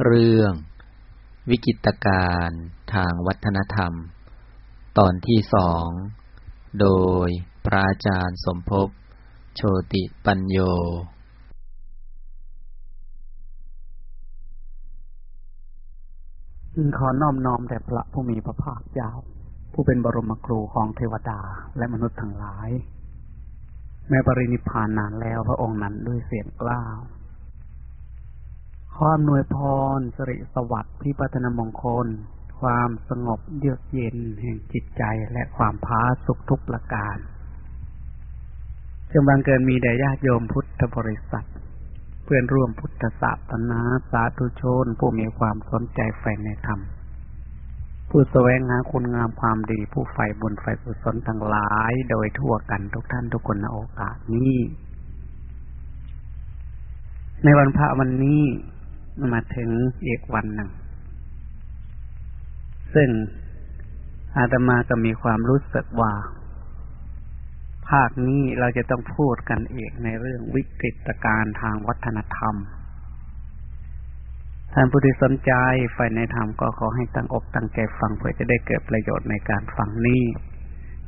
เรื่อง วิกิตการทางวัฒนธรรม ตอนที่สอง โดยพระอาจารย์สมภพโชติปัญโย ขอน้อมน้อมแด่พระผู้มีพระภาคเจ้า ผู้เป็นบรมครูของเทวดาและมนุษย์ทั้งหลาย แม้ปรินิพานนานแล้วพระองค์นั้นด้วยเสียงกล้าว ความหนวยพรสริสวัสดิ์พิพัฒนมงคล ความสงบเยือกเย็นแห่งจิตใจและความพาสุขทุกประการจงบังเกินมีแด่ญาติโยมพุทธบริษัท เพื่อนร่วมพุทธศาสนาสาธุชน ผู้มีความสนใจใฝ่ในธรรม ผู้แสวงหาคุณงามความดีผู้ใฝ่บุญใฝ่กุศลทั้งหลาย โดยทั่วกันทุกท่านทุกคนในโอกาสนี้ ในวันพระวันนี้ มาถึงอีกวันหนึ่ง ซึ่งอาตมาก็มีความรู้สึกว่า ภาคนี้เราจะต้องพูดกันเอกในเรื่องวิกฤตการณ์ทางวัฒนธรรม ท่านผู้ที่สนใจใฝ่ในธรรมก็ขอให้ตั้งอกตั้งใจฟังเพื่อจะได้เกิดประโยชน์ในการฟังนี้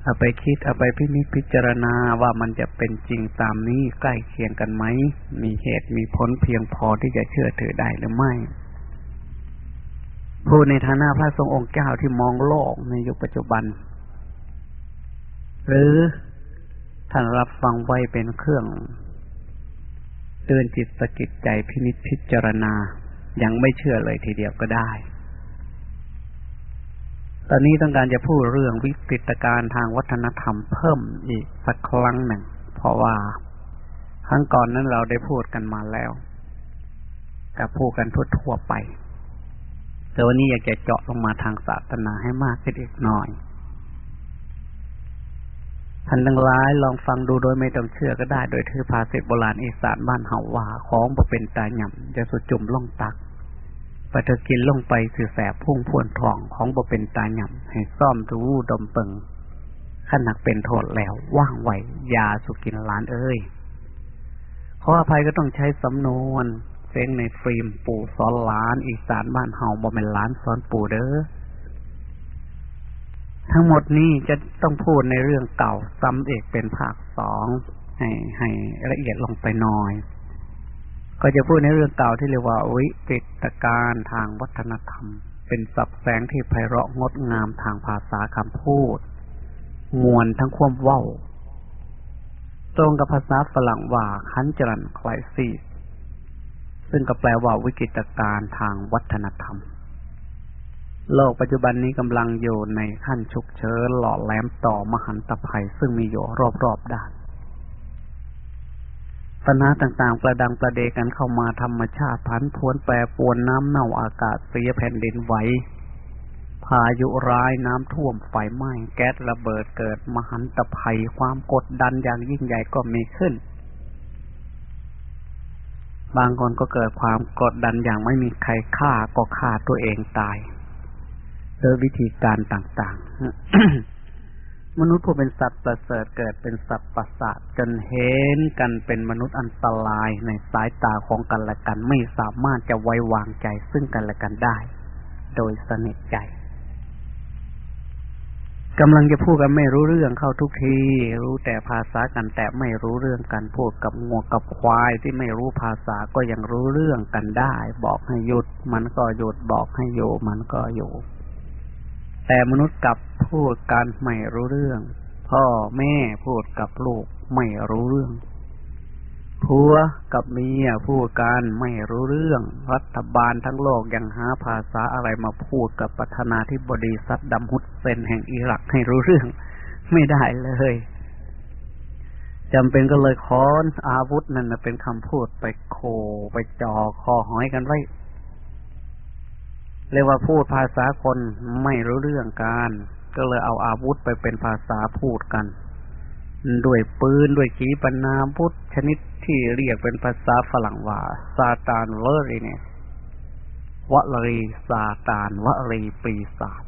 เอาไปคิดเอาไปพินิจพิจารณาว่ามันจะเป็นจริงตามนี้ใกล้เคียงกันไหม มีเหตุมีผลเพียงพอที่จะเชื่อถือได้หรือไม่ ผู้ในฐานะพระทรงองค์เจ้าที่มองโลกในยุคปัจจุบัน หรือท่านรับฟังไว้เป็นเครื่องเตือนจิตสกิดใจพินิจพิจารณายังไม่เชื่อเลยทีเดียวก็ได้ ตอนนี้ต้องการจะพูดเรื่องวิกฤตการณ์ทางวัฒนธรรมเพิ่มอีกสักครั้งหนึ่ง เพราะว่าครั้งก่อนนั้นเราได้พูดกันมาแล้ว กับพูดกันทั่วๆไป แต่วันนี้อยากจะเจาะลงมาทางศาสนาให้มากขึ้นอีกหน่อยท่านทั้งหลายลองฟังดูโดยไม่ต้องเชื่อก็ได้ โดยถือภาษิตโบราณอีสานบ้านเฮาว่าของบ่เป็นตาหย่ำจะสุดจุ่มล่องตัก ปเธอกินลงไปสือแสบพุ่งพวนทองของบ่เป็นตาหย่ำให้ซ่อมรู้ดมเปิงขันหนักเป็นโทษแล้ว ว่างไหวยาสุกินล้านเอ้ยขออภัยก็ต้องใช้สำนวนเสียงในฟิล์มปู่สอนล้าน อีสานบ้านเฮาบ่เป็นล้านสอนปู่เด้อทั้งหมดนี้จะต้องพูดในเรื่องเก่าซ้ำเอกเป็นภาคสองให้ให้ละเอียดลงไปหน่อย ก็จะพูดในเรื่องเก่าที่เรียกว่าวิปิตการทางวัฒนธรรม เป็นสับแสงที่ไพเราะงดงามทางภาษาคำพูด มวลทั้งควมว่าตรงกับภาษาฝรั่งว่าคันจรันคลายซีซึ่งก็แปลว่าวิกฤตการทางวัฒนธรรม โลกปัจจุบันนี้กำลังอยู่ในขั้นฉุกเฉินหล่อแหลมต่อมหันตภัยซึ่งมีอยู่รอบๆด้าน ปัญหาต่างๆ ประดังประเดกันเข้ามาธรรมชาติพันพวนแปรปวนน้ำเน่าอากาศเสียแผ่นดินไหวพายุร้ายน้ำท่วมไฟไหม้แก๊สระเบิดเกิดมหันตภัยความกดดันอย่างยิ่งใหญ่ก็มีขึ้น บางคนก็เกิดความกดดันอย่างไม่มีใครฆ่าก็ฆ่าตัวเองตายโดยวิธีการต่างๆ มนุษย์ผู้เป็นสัตว์ประเสริฐเกิดเป็นสัตว์ประสาทจนเห็นกันเป็นมนุษย์อันตรายในสายตาของกันและกันไม่สามารถจะไว้วางใจซึ่งกันและกันได้ โดยสนิทใจกำลังจะพูดกันไม่รู้เรื่องเข้าทุกที รู้แต่ภาษากันแต่ไม่รู้เรื่องกันพูดกับงัวกับควายที่ไม่รู้ภาษาก็ยังรู้เรื่องกันได้ บอกให้หยุด มันก็หยุดบอกให้อยู่มันก็อยู่ แต่มนุษย์กับพูดกันไม่รู้เรื่อง พ่อแม่พูดกับลูกไม่รู้เรื่องผัวกับเมียพูดกันไม่รู้เรื่อง รัฐบาลทั้งโลกยังหาภาษาอะไรมาพูดกับประธานาธิบดีซัดดัมฮุสเซนแห่งอิรักให้รู้เรื่อง ไม่ได้เลยจำเป็นก็เลยค้อนอาวุธนั่นเป็นคำพูดไปโคไปจ่อคอหอยกันไว้ เรียกว่าพูดภาษาคนไม่รู้เรื่องการ ก็เลยเอาอาวุธไปเป็นภาษาพูดกัน ด้วยปืนด้วยขีปนาพุธชนิดที่เรียกเป็นภาษาฝรั่งว่าซาตานเลอรีเนี่ยวลีซาตานวลีปีศาจ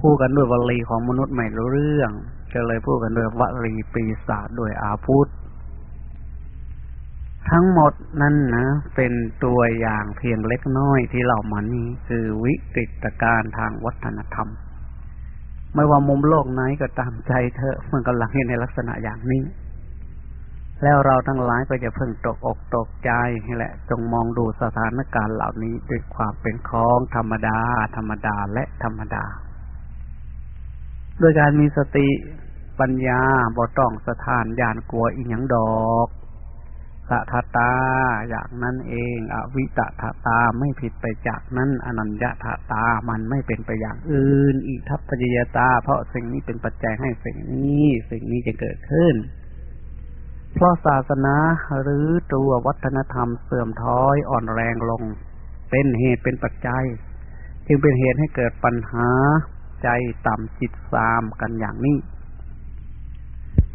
พูดกันด้วยวลีของมนุษย์ไม่รู้เรื่อง ก็เลยพูดกันด้วยวลีปีศาจด้วยอาวุธ ทั้งหมดนั่นนะ เป็นตัวอย่างเพียงเล็กน้อยที่เรามานี้คือวิกฤตการณ์ทางวัฒนธรรม ไม่ว่ามุมโลกไหนก็ตามใจเธอมันกำลังเห็นในลักษณะอย่างนี้ แล้วเราทั้งหลายก็จะเพิ่งตกอกตกใจแหละ จงมองดูสถานการณ์เหล่านี้ด้วยความเป็นของธรรมดา ธรรมดาและธรรมดาโดยการมีสติปัญญาบ่ต้องสถานยานกลัวอีหยังดอก สัทตา อย่างนั้นเอง อวิตถตาไม่ผิดไปจากนั้น อนัญญาตา มันไม่เป็นไปอย่างอื่นอิทัพปัจยตา เพราะสิ่งนี้เป็นปัจจัยให้สิ่งนี้ สิ่งนี้จะเกิดขึ้น เพราะศาสนาหรือตัววัฒนธรรมเสื่อมท้อยอ่อนแรงลง เป็นเหตุเป็นปัจจัย จึงเป็นเหตุให้เกิดปัญหาใจต่ำจิตซามกันอย่างนี้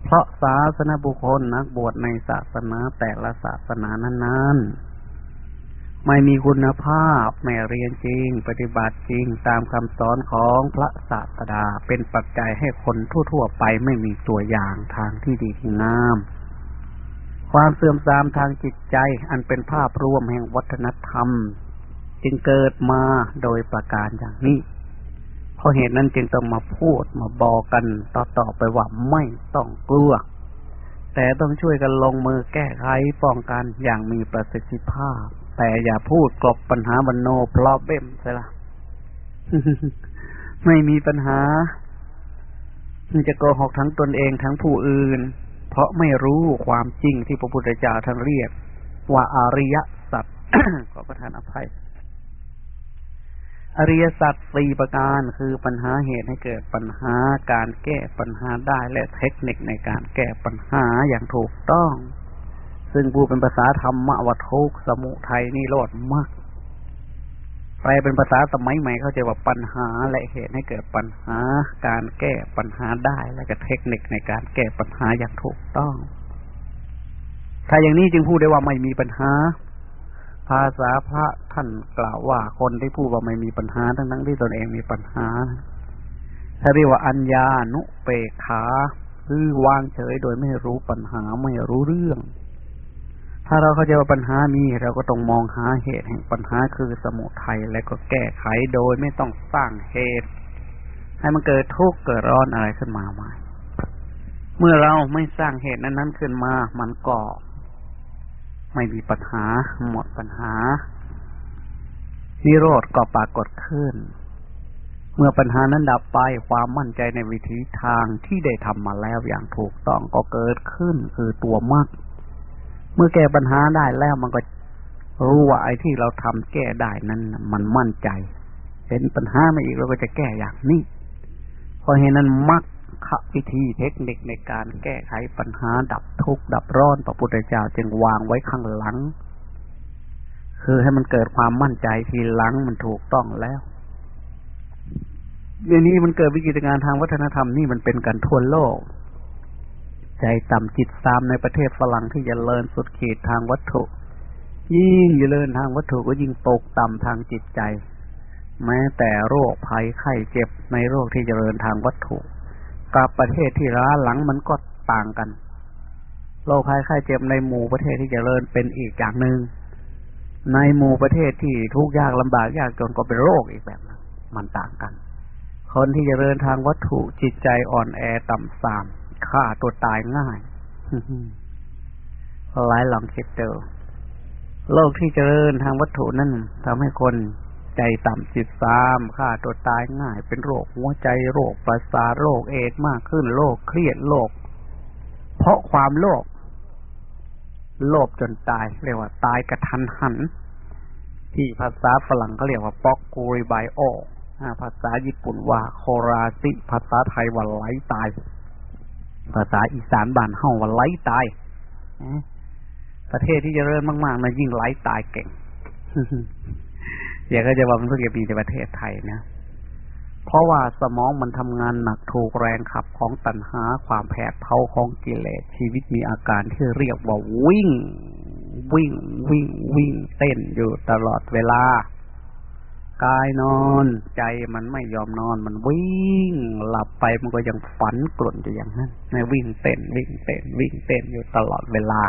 เพราะศาสนาบุคคลนักบวชในศาสนาแต่ละศาสนานั้นๆ ไม่มีคุณภาพไม่เรียนจริง ปฏิบัติจริงตามคำสอนของพระศาสดาเป็นปัจจัยให้คนทั่วๆไปไม่มีตัวอย่างทางที่ดีที่งาม ความเสื่อมทรามทางจิตใจอันเป็นภาพรวมแห่งวัฒนธรรม จึงเกิดมาโดยประการอย่างนี้ เพราะเหตุนั้นจึงต้องมาพูดมาบอกกันต่อๆไปว่าไม่ต้องกลัว แต่ต้องช่วยกันลงมือแก้ไขป้องกันอย่างมีประสิทธิภาพ แต่อย่าพูดกลบปัญหาบันโนพลอเบ้มใช่ละไม่มีปัญหาจะโกหกทั้งตนเองทั้งผู้อื่น เพราะไม่รู้ความจริงที่พระพุทธเจ้าท่านเรียก ว่าอาริยสัจขอประทานอภัย อริยสัจสี่ประการคือปัญหาเหตุให้เกิดปัญหาการแก้ปัญหาได้และเทคนิคในการแก้ปัญหาอย่างถูกต้อง ซึ่งผู้เป็นภาษาธรรมวัทุกสมุทัยนี่โลดมากแปลเป็นภาษาสมัยใหม่เข้าใจว่าปัญหาและเหตุให้เกิดปัญหา การแก้ปัญหาได้ และก็เทคนิคในการแก้ปัญหาอย่างถูกต้อง ถ้าอย่างนี้จึงพูดได้ว่าไม่มีปัญหา ภาษาพระท่านกล่าวว่าคนที่พูดว่าไม่มีปัญหาทั้งนั้นที่ตนเองมีปัญหาถ้าเรียกว่าอัญญานุเปกขาคือวางเฉยโดยไม่รู้ปัญหาไม่รู้เรื่อง ถ้าเราเข้าใจว่าปัญหามีเราก็ต้องมองหาเหตุแห่งปัญหาคือสมุทัยและก็แก้ไขโดยไม่ต้องสร้างเหตุ ให้มันเกิดทุกข์เกิดร้อนอะไรขึ้นมาใหม่เมื่อเราไม่สร้างเหตุนั้นๆขึ้นมา มันก็ ไม่มีปัญหาหมดปัญหา นิโรธก็ปรากฏขึ้น เมื่อปัญหานั้นดับไปความมั่นใจในวิธีทางที่ได้ทำมาแล้วอย่างถูกต้องก็เกิดขึ้นคือตัวมรรคเมื่อแก้ปัญหาได้แล้วมันก็รู้ว่าไอ้ที่เราทำแก้ได้นั้นมันมั่นใจ เห็นปัญหาไมาอีกเราก็จะแก้อย่างนี้พอเห็นนั้นมรรค ขวิธีเทคนิคในการแก้ไขปัญหาดับทุกข์ดับร้อนพระพุทธเจ้าจึงวางไว้ข้างหลัง คือให้มันเกิดความมั่นใจทีหลังมันถูกต้องแล้วเรื่องนี้มันเกิดวิกฤตการทางวัฒนธรรมนี่มันเป็นกันทั่วโลก ใจต่ำจิตซามในประเทศฝรั่งที่จะเลินสุดขีดทางวัตถุ ยิ่งเลินทางวัตถุก็ยิ่งตกต่ำทางจิตใจ แม้แต่โรคภัยไข้เจ็บในโรคที่จเจริญทางวัตถุ กับประเทศที่ร้าหลังมันก็ต่างกัน โรคภัยไข้เจ็บในหมู่ประเทศที่จเจริญเป็นอีกอย่างหนึ่งในหมู่ประเทศที่ทุกข์ยากลำบากยากจนก็เป็นโรคอีกแบบนึงมันต่างกัน คนที่จเจริญทางวัตถุจิตใจอ่อนแอต่ำสามฆ่าตัวตายง่ายหลายลองคิดเจอโลกที่เจริญทางวัตถุนั่นทำให้คน ใจต่ำจิตซามฆ่าตัวตายง่าย เป็นโรคหัวใจโรคประสาทโรคเอดมากขึ้นโรคเครียดโรคเพราะความโลภโลภจนตาย เรียกว่าตายกระทันหัน ที่ภาษาฝรั่งเขาเรียกว่าป๊อกกูริไบโอภาษาญี่ปุ่นว่าโคราซิภาษาไทยว่าไหลตาย ภาษาอีสานบ้านเฮาว่าไหลตายประเทศที่จเจริญมากๆนะยิ่งไหลตายเก่ง อย่าก็จะว่ามันเพิ่งจะมีในประเทศไทยนะ เพราะว่าสมองมันทำงานหนักถูกแรงขับของตัณหาความแผดเผาของกิเลสชีวิตมีอาการที่เรียกว่าวิ่ง วิ่ง วิ่ง วิ่ง เต้นอยู่ตลอดเวลากายนอนใจมันไม่ยอมนอน มันวิ่ง หลับไปมันก็ยังฝันกลุ่นอยู่อย่างนั้นในวิ่งเต้นวิ่งเต้นวิ่งเต้นอยู่ตลอดเวลา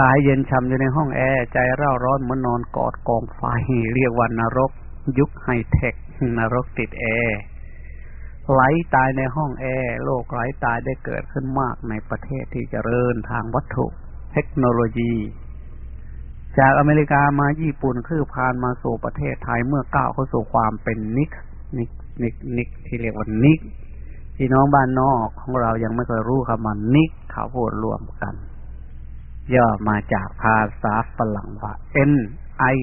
กายเย็นช่ำอยู่ในห้องแอร์ใจเร่าร้อนเหมือนนอนกอดกองไฟเรียกว่านรก ยุคไฮเทคนรกติดแอร์ไหลตายในห้องแอร์โลกไหลตายได้เกิดขึ้นมากในประเทศที่เจริญทางวัตถุ เทคโนโลยี จากอเมริกามาญี่ปุ่นคือพานมาสู่ประเทศไทยเมื่อก้าวเข้าสู่ความเป็นนิกนิกนิกนิกที่เรียกว่านิกพี่น้องบ้านนอกของเรายังไม่เคยรู้คำว่านิกเขาพูดรวมกัน ย่อมาจากภาษาฝรั่งว่า N I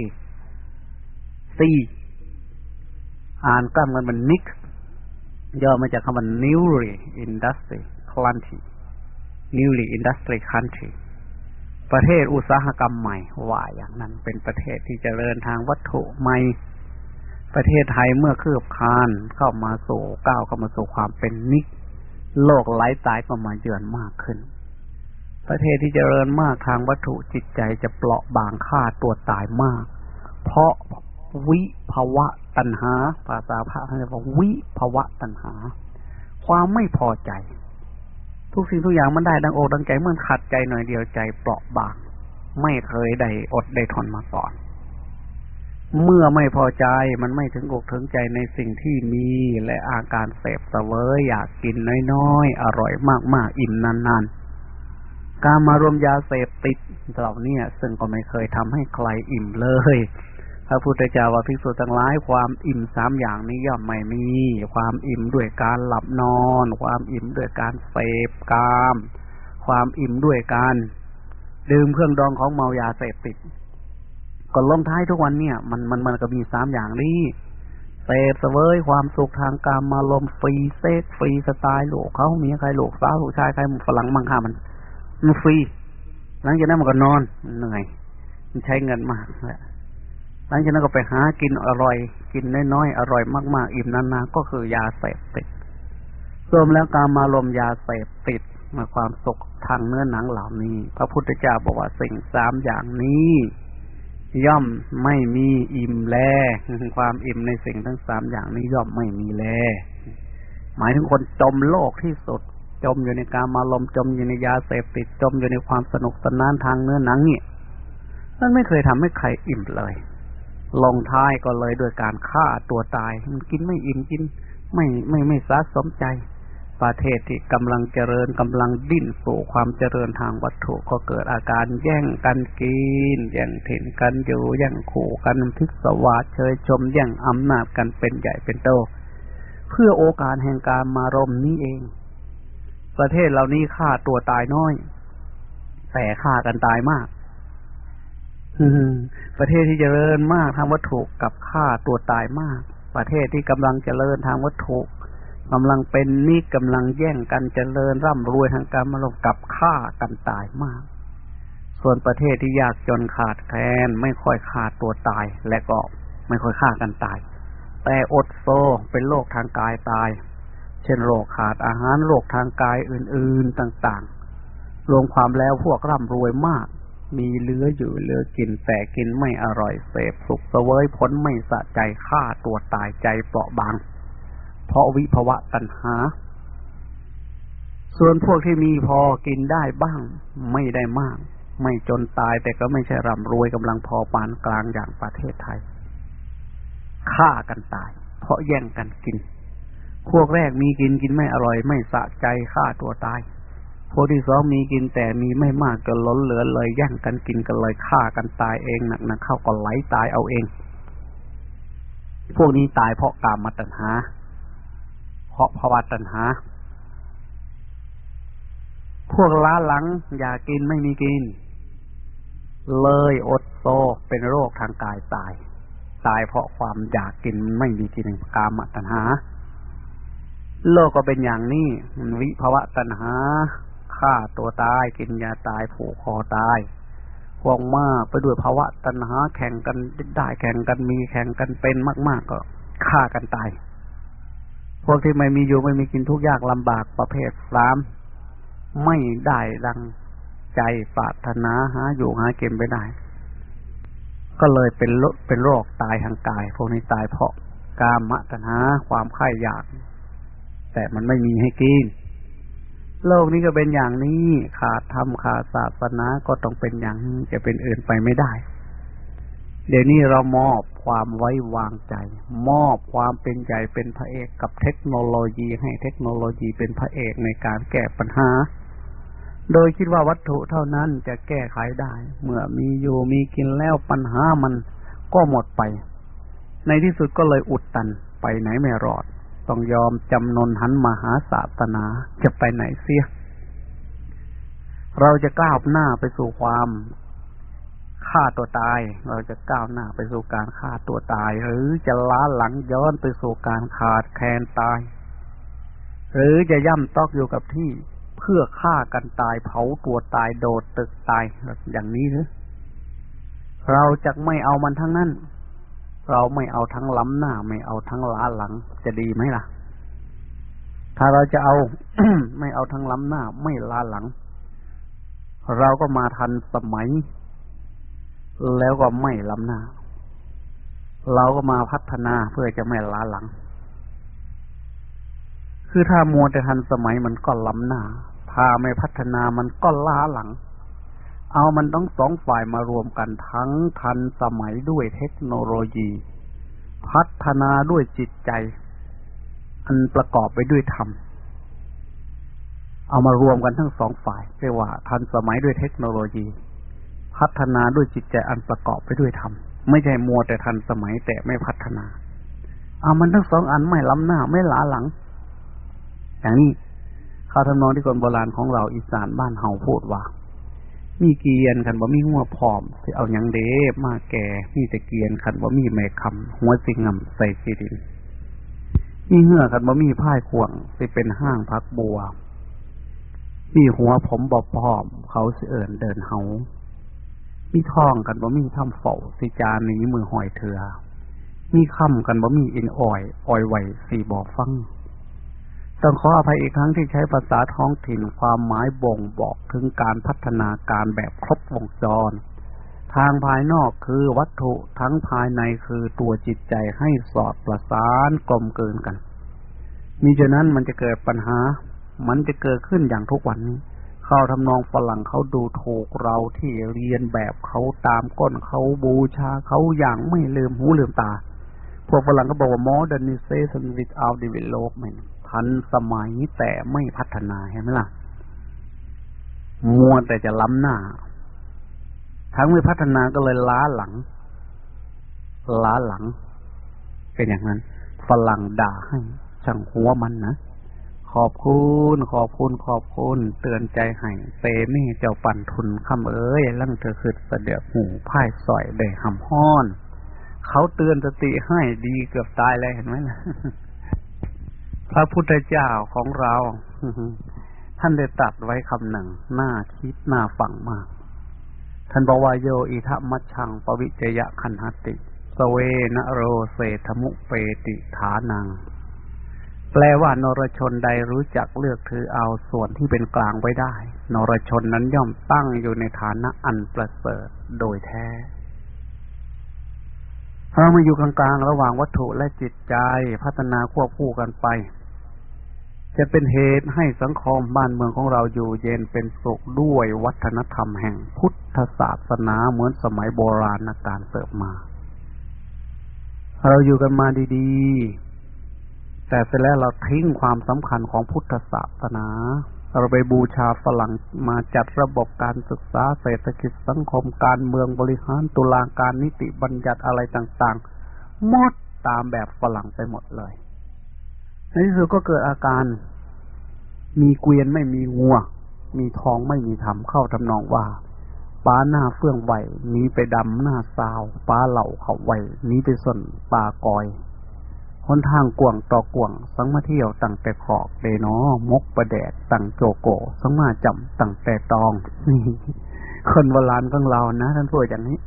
C อ่านกล้ามกันเป็นนิกย่อมาจากคำว่า newly industry country newly industry country ประเทศอุตสาหกรรมใหม่ว่าอย่างนั้นเป็นประเทศที่จเจริญทางวัตถุใหม่ ประเทศไทยเมื่อคืบคานเข้ามาสู่ก้าวเข้ามาสู่ความเป็นนิก โลกไร้ตายก็มาเยือนมากขึ้น ประเทศที่จเจริญมากทางวัตถุจิตใจจะเปราะบางค่าตัวตายมาก เพราะวิภวะตัณหา ภาษาพระเขาเรียกว่าวิภวะตัณหา ความไม่พอใจ ทุกสิ่งทุกอย่างมันได้ดังอกดังใจเมื่อขัดใจหน่อยเดียวใจเปราะบาง ไม่เคยได้อดได้ทนมาก่อน เมื่อไม่พอใจมันไม่ถึงอกถึงใจในสิ่งที่มีและอาการเสพเสวยอยากกินน้อยๆอร่อยมากๆอิ่มนานๆ การมารวมยาเสพติดเหล่านี้ซึ่งก็ไม่เคยทำให้ใครอิ่มเลย พระพุทธเจ้าว่าภิกษุทั้งหลายความอิ่มสามอย่างนี้ย่อมไม่มี ความอิ่มด้วยการหลับนอน ความอิ่มด้วยการเสพกาม ความอิ่มด้วยการดื่มเครื่องดองของเมายาเสพติดก่อนลงท้ายทุกวันเนี่ย มันมันมันก็มีสามอย่างนี้เสพเสวยความสุขทางกามารมณ์ free sex free style ลูกเขาเมียใครลูกสาวลูกชายใครฝรั่งมังค่ามัน มันฟรี หลังจากนั้นมันก็นอนเหนื่อยมันใช้เงินมากแหละหลังจากนั้นก็ไปหากินอร่อย กินน้อยๆอร่อยมากๆอิ่มนานๆก็คือยาเสพติดรวมแล้วการมาลมยาเสพติดมาความสุขทางเนื้อหนังเหล่านี้ พระพุทธเจ้าบอกว่าสิ่งสามอย่างนี้ ย่อมไม่มีอิ่มแลความอิ่มในสิ่งทั้งสามอย่างนี้ย่อมไม่มีแลหมายถึงคนจมโลกที่สุด จมอยู่ในการมาลมจมอยู่ในยาเสพติดจมอยู่ในความสนุกสนานทางเนื้อหนังเนี่ยมันไม่เคยทำให้ใครอิ่มเลยลงท้ายก็เลยโดยการฆ่าตัวตาย มันกินไม่อิ่มกิน ไม่ไม่ไม่สะสมใจ ประเทศที่กำลังเจริญกำลังดิ้นสู่ความเจริญทางวัตถุก็เกิดอาการแย่งกันกิน แย่งถิ่นกันอยู่แย่งขู่กันพิศวาสเชยชมแย่งอำนาจกันเป็นใหญ่เป็นโตเพื่อโอกาสแห่งการมารมนี้เอง ประเทศเหล่านี้ฆ่าตัวตายน้อย แต่ฆ่ากันตายมากประเทศที่เจริญมากทางวัตถุกับฆ่าตัวตายมาก ประเทศที่กำลังจเจริญทางวัตถุกำลังเป็นนี่กำลังแย่งกันเจริญร่ำรวยทางการมรดกกับฆ่ากันตายมาก ส่วนประเทศที่ยากจนขาดแคลนไม่ค่อยฆ่าตัวตายและก็ไม่ค่อยฆ่ากันตาย แต่อดโซเป็นโรคทางกายตาย เช่นโรคขาดอาหารโรคทางกายอื่น ๆต่าง ๆ รวมความแล้วพวกร่ำรวยมาก มีเหลืออยู่เหลือกินแต่กินไม่อร่อยเสพสุขเสวยผลไม่สะใจฆ่าตัวตายใจเปราะบาง เพราะวิภวะตัณหา ส่วนพวกที่มีพอกินได้บ้าง ไม่ได้มาก ไม่จนตายแต่ก็ไม่ใช่ร่ำรวยกำลังพอปานกลางอย่างประเทศไทยฆ่ากันตาย เพราะแย่งกันกิน พวกแรกมีกินกินไม่อร่อยไม่สะใจฆ่าตัวตาย พวกที่สองมีกินแต่มีไม่มากจนล้นเหลือเลยแย่งกันกินกันเลยฆ่ากันตายเองหนักๆเข้าก็ไหลตายเอาเอง พวกนี้ตายเพราะกามมาตัณหา เพราะภาวะตัณหา พวกล้าหลังอยากกินไม่มีกิน เลยอดโซเป็นโรคทางกายตาย ตายเพราะความอยากกินไม่มีกินกามตัณหา โลกก็เป็นอย่างนี้วิภาวะตัณหาฆ่าตัวตาย กินยาตายผูกคอตายพวงมากไปด้วยภาวะตัณหา แข่งกันได้แข่งกันมีแข่งกันเป็นมาก ๆ ก็ฆ่ากันตายพวกที่ไม่มีอยู่ไม่มีกินทุกยากลำบากประเภทสามไม่ได้ดังใจปรารถนาหาอยู่หาเก็บไปได้ ก็เลยเป็นโรคเป็นโรคตายทางกาย พวกนี้ตายเพราะกามตัณหาความไข่อยาก แต่มันไม่มีให้กิน โลกนี้ก็เป็นอย่างนี้ ขาดธรรมขาดศาสนาก็ต้องเป็นอย่างนี้จะเป็นอื่นไปไม่ได้ เดี๋ยวนี้เรามอบความไว้วางใจ มอบความเป็นใหญ่เป็นพระเอกกับเทคโนโลยีให้เทคโนโลยีเป็นพระเอกในการแก้ปัญหา โดยคิดว่าวัตถุเท่านั้นจะแก้ไขได้ เมื่อมีอยู่มีกินแล้วปัญหามันก็หมดไป ในที่สุดก็เลยอุดตันไปไหนไม่รอด ต้องยอมจำนนหันมาหาศาสนา จะไปไหนเสีย เราจะก้าวหน้าไปสู่ความฆ่าตัวตาย เราจะก้าวหน้าไปสู่การฆ่าตัวตาย หรือจะล้าหลังย้อนไปสู่การขาดแคลนตาย หรือจะย่ำตอกอยู่กับที่เพื่อฆ่ากันตายเผาตัวตายโดดตึกตายอย่างนี้หรือเราจะไม่เอามันทั้งนั้น เราไม่เอาทั้งล้ำหน้า ไม่เอาทั้งล้าหลัง จะดีไหมล่ะ ถ้าเราจะเอา ไม่เอาทั้งล้ำหน้า ไม่ล้าหลัง เราก็มาทันสมัย แล้วก็ไม่ล้ำหน้า เราก็มาพัฒนาเพื่อจะไม่ล้าหลัง คือถ้ามัวแต่ทันสมัยมันก็ล้ำหน้า ถ้าไม่พัฒนามันก็ล้าหลัง เอามันต้องสองฝ่ายมารวมกันทั้งทันสมัยด้วยเทคโนโลยี พัฒนาด้วยจิตใจ อันประกอบไปด้วยธรรม เอามารวมกันทั้งสองฝ่ายเรียกว่า ทันสมัยด้วยเทคโนโลยี พัฒนาด้วยจิตใจอันประกอบไปด้วยธรรมไม่ใช่มัวแต่ทันสมัยแต่ไม่พัฒนาเอามันทั้งสองอันไม่ล้ำหน้าไม่หลาหลัง อย่างนี้ข้าทำนองที่คนโบราณของเราอีสานบ้านเฮาพูดว่า มีเกียนคันบ่มีหัวผอมสิเอาอยังเดมาแก่มีแต่เกียนคันบ่มีแม่คำหัวสิงำใส่สีดินมีเหื่อคันบ่มีผ้าขวงสิเป็นห้างพักบัว มีหัวผมบอบผอม เขาสิเอิญเดินเฮามีทองกันบ่มีทำเฝ้าสิจานนี้มือหอยเถือมีคำกันบ่มีอินอ่อยอ่อยไหวสีบอฟัง ต้องขออภัยอีกครั้งที่ใช้ภาษาท้องถิ่นความหมายบ่งบอกถึงการพัฒนาการแบบครบวงจร ทางภายนอกคือวัตถุทั้งภายในคือตัวจิตใจให้สอดประสานกลมเกินกัน มีฉะนั้นมันจะเกิดปัญหา มันจะเกิดขึ้นอย่างทุกวันนี้เข้าทำนองฝรั่งเขาดูถูกเราที่เรียนแบบเขาตามก้นเขาบูชาเขาอย่างไม่ลืมหูลืมตา พวกฝรั่งก็บอกว่า modernization without development ทันสมัยแต่ไม่พัฒนาเห็นไหมล่ะ มัวแต่จะล้ำหน้า ทั้งไม่พัฒนาก็เลยล้าหลัง ล้าหลัง เป็นอย่างนั้น ฝรั่งด่าให้ช่างหัวมันนะขอบคุณขอบคุณขอบคุณเตือนใจให้เซนี่เจ้าปั่นทุนคำเอ้ยลั่งเธอคือเสดียหูพ่ายสอยได้หำห้อน เขาเตือนสติให้ดีเกือบตายเลยเห็นไหมล่ะ พระพุทธเจ้าของเราท่านได้ตัดไว้คำหนึ่งน่าคิดน่าฟังมาก ท่านบอกว่าโยอิทะมัชชังปวิจยะคันหติ สเวนโรเศธมุเปติฐานัง แปลว่านรชนใดรู้จักเลือกถือเอาส่วนที่เป็นกลางไว้ได้ นรชนนั้นย่อมตั้งอยู่ในฐานะอันประเสริฐโดยแท้ เรามาอยู่กลางๆระหว่างวัตถุและจิตใจพัฒนาควบคู่กันไป จะเป็นเหตุให้สังคมบ้านเมืองของเราอยู่เย็นเป็นสุขด้วยวัฒนธรรมแห่งพุทธศาสนาเหมือนสมัยโบราณการเสิร์ฟมา เราอยู่กันมาดีๆ แต่เสร็จแล้วเราทิ้งความสำคัญของพุทธศาสนา เราไปบูชาฝรั่งมาจัดระบบการศึกษาเศรษฐกิจสังคมการเมืองบริหารตุลาการนิติบัญญัติอะไรต่างๆหมดตามแบบฝรั่งไปหมดเลย ในที่สุดก็เกิดอาการ มีเกวียนไม่มีงัว มีทองไม่มีทำเข้าทำนองว่าป้าหน้าเฟื่องไหวมีไปดำหน้าซาวป้าเหล่าเขาไหวหนีไปส่วนป่ากอย หนทางกวงต่อกวงสังมาเที่ยวตั้งแต่ขอกเดนอมกประแดดตั้งโจโก สังมาจำตั้งแต่ตองนี่คนโบราณของเรานะท่านพูดอย่างนี้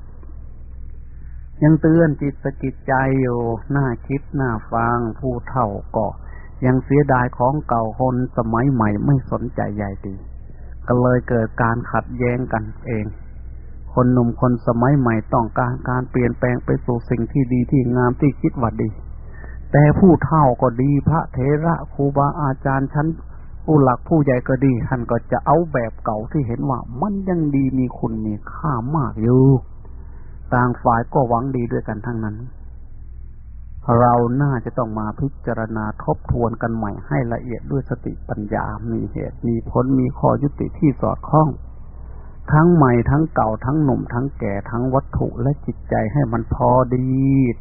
ยังเตือนจิตสกิจใจอยู่หน้าคิดหน้าฟังผู้เท่าก็ยังเสียดายของเก่าคนสมัยใหม่ไม่สนใจใหญ่ดี ก็เลยเกิดการขัดแย้งกันเอง คนหนุ่มคนสมัยใหม่ต้องการการเปลี่ยนแปลงไปสู่สิ่งที่ดีที่งามที่คิดว่าดี แต่ผู้เท่าก็ดีพระเถระครูบาอาจารย์ชั้นผู้หลักผู้ใหญ่ก็ดีท่านก็จะเอาแบบเก่าที่เห็นว่ามันยังดีมีคุณมีค่ามากอยู่ ต่างฝ่ายก็หวังดีด้วยกันทั้งนั้น เราน่าจะต้องมาพิจารณาทบทวนกันใหม่ให้ละเอียดด้วยสติปัญญา มีเหตุมีผลมีข้อยุติที่สอดคล้อง ทั้งใหม่ทั้งเก่าทั้งหนุ่มทั้งแก่ทั้งวัตถุและจิตใจให้มันพอดี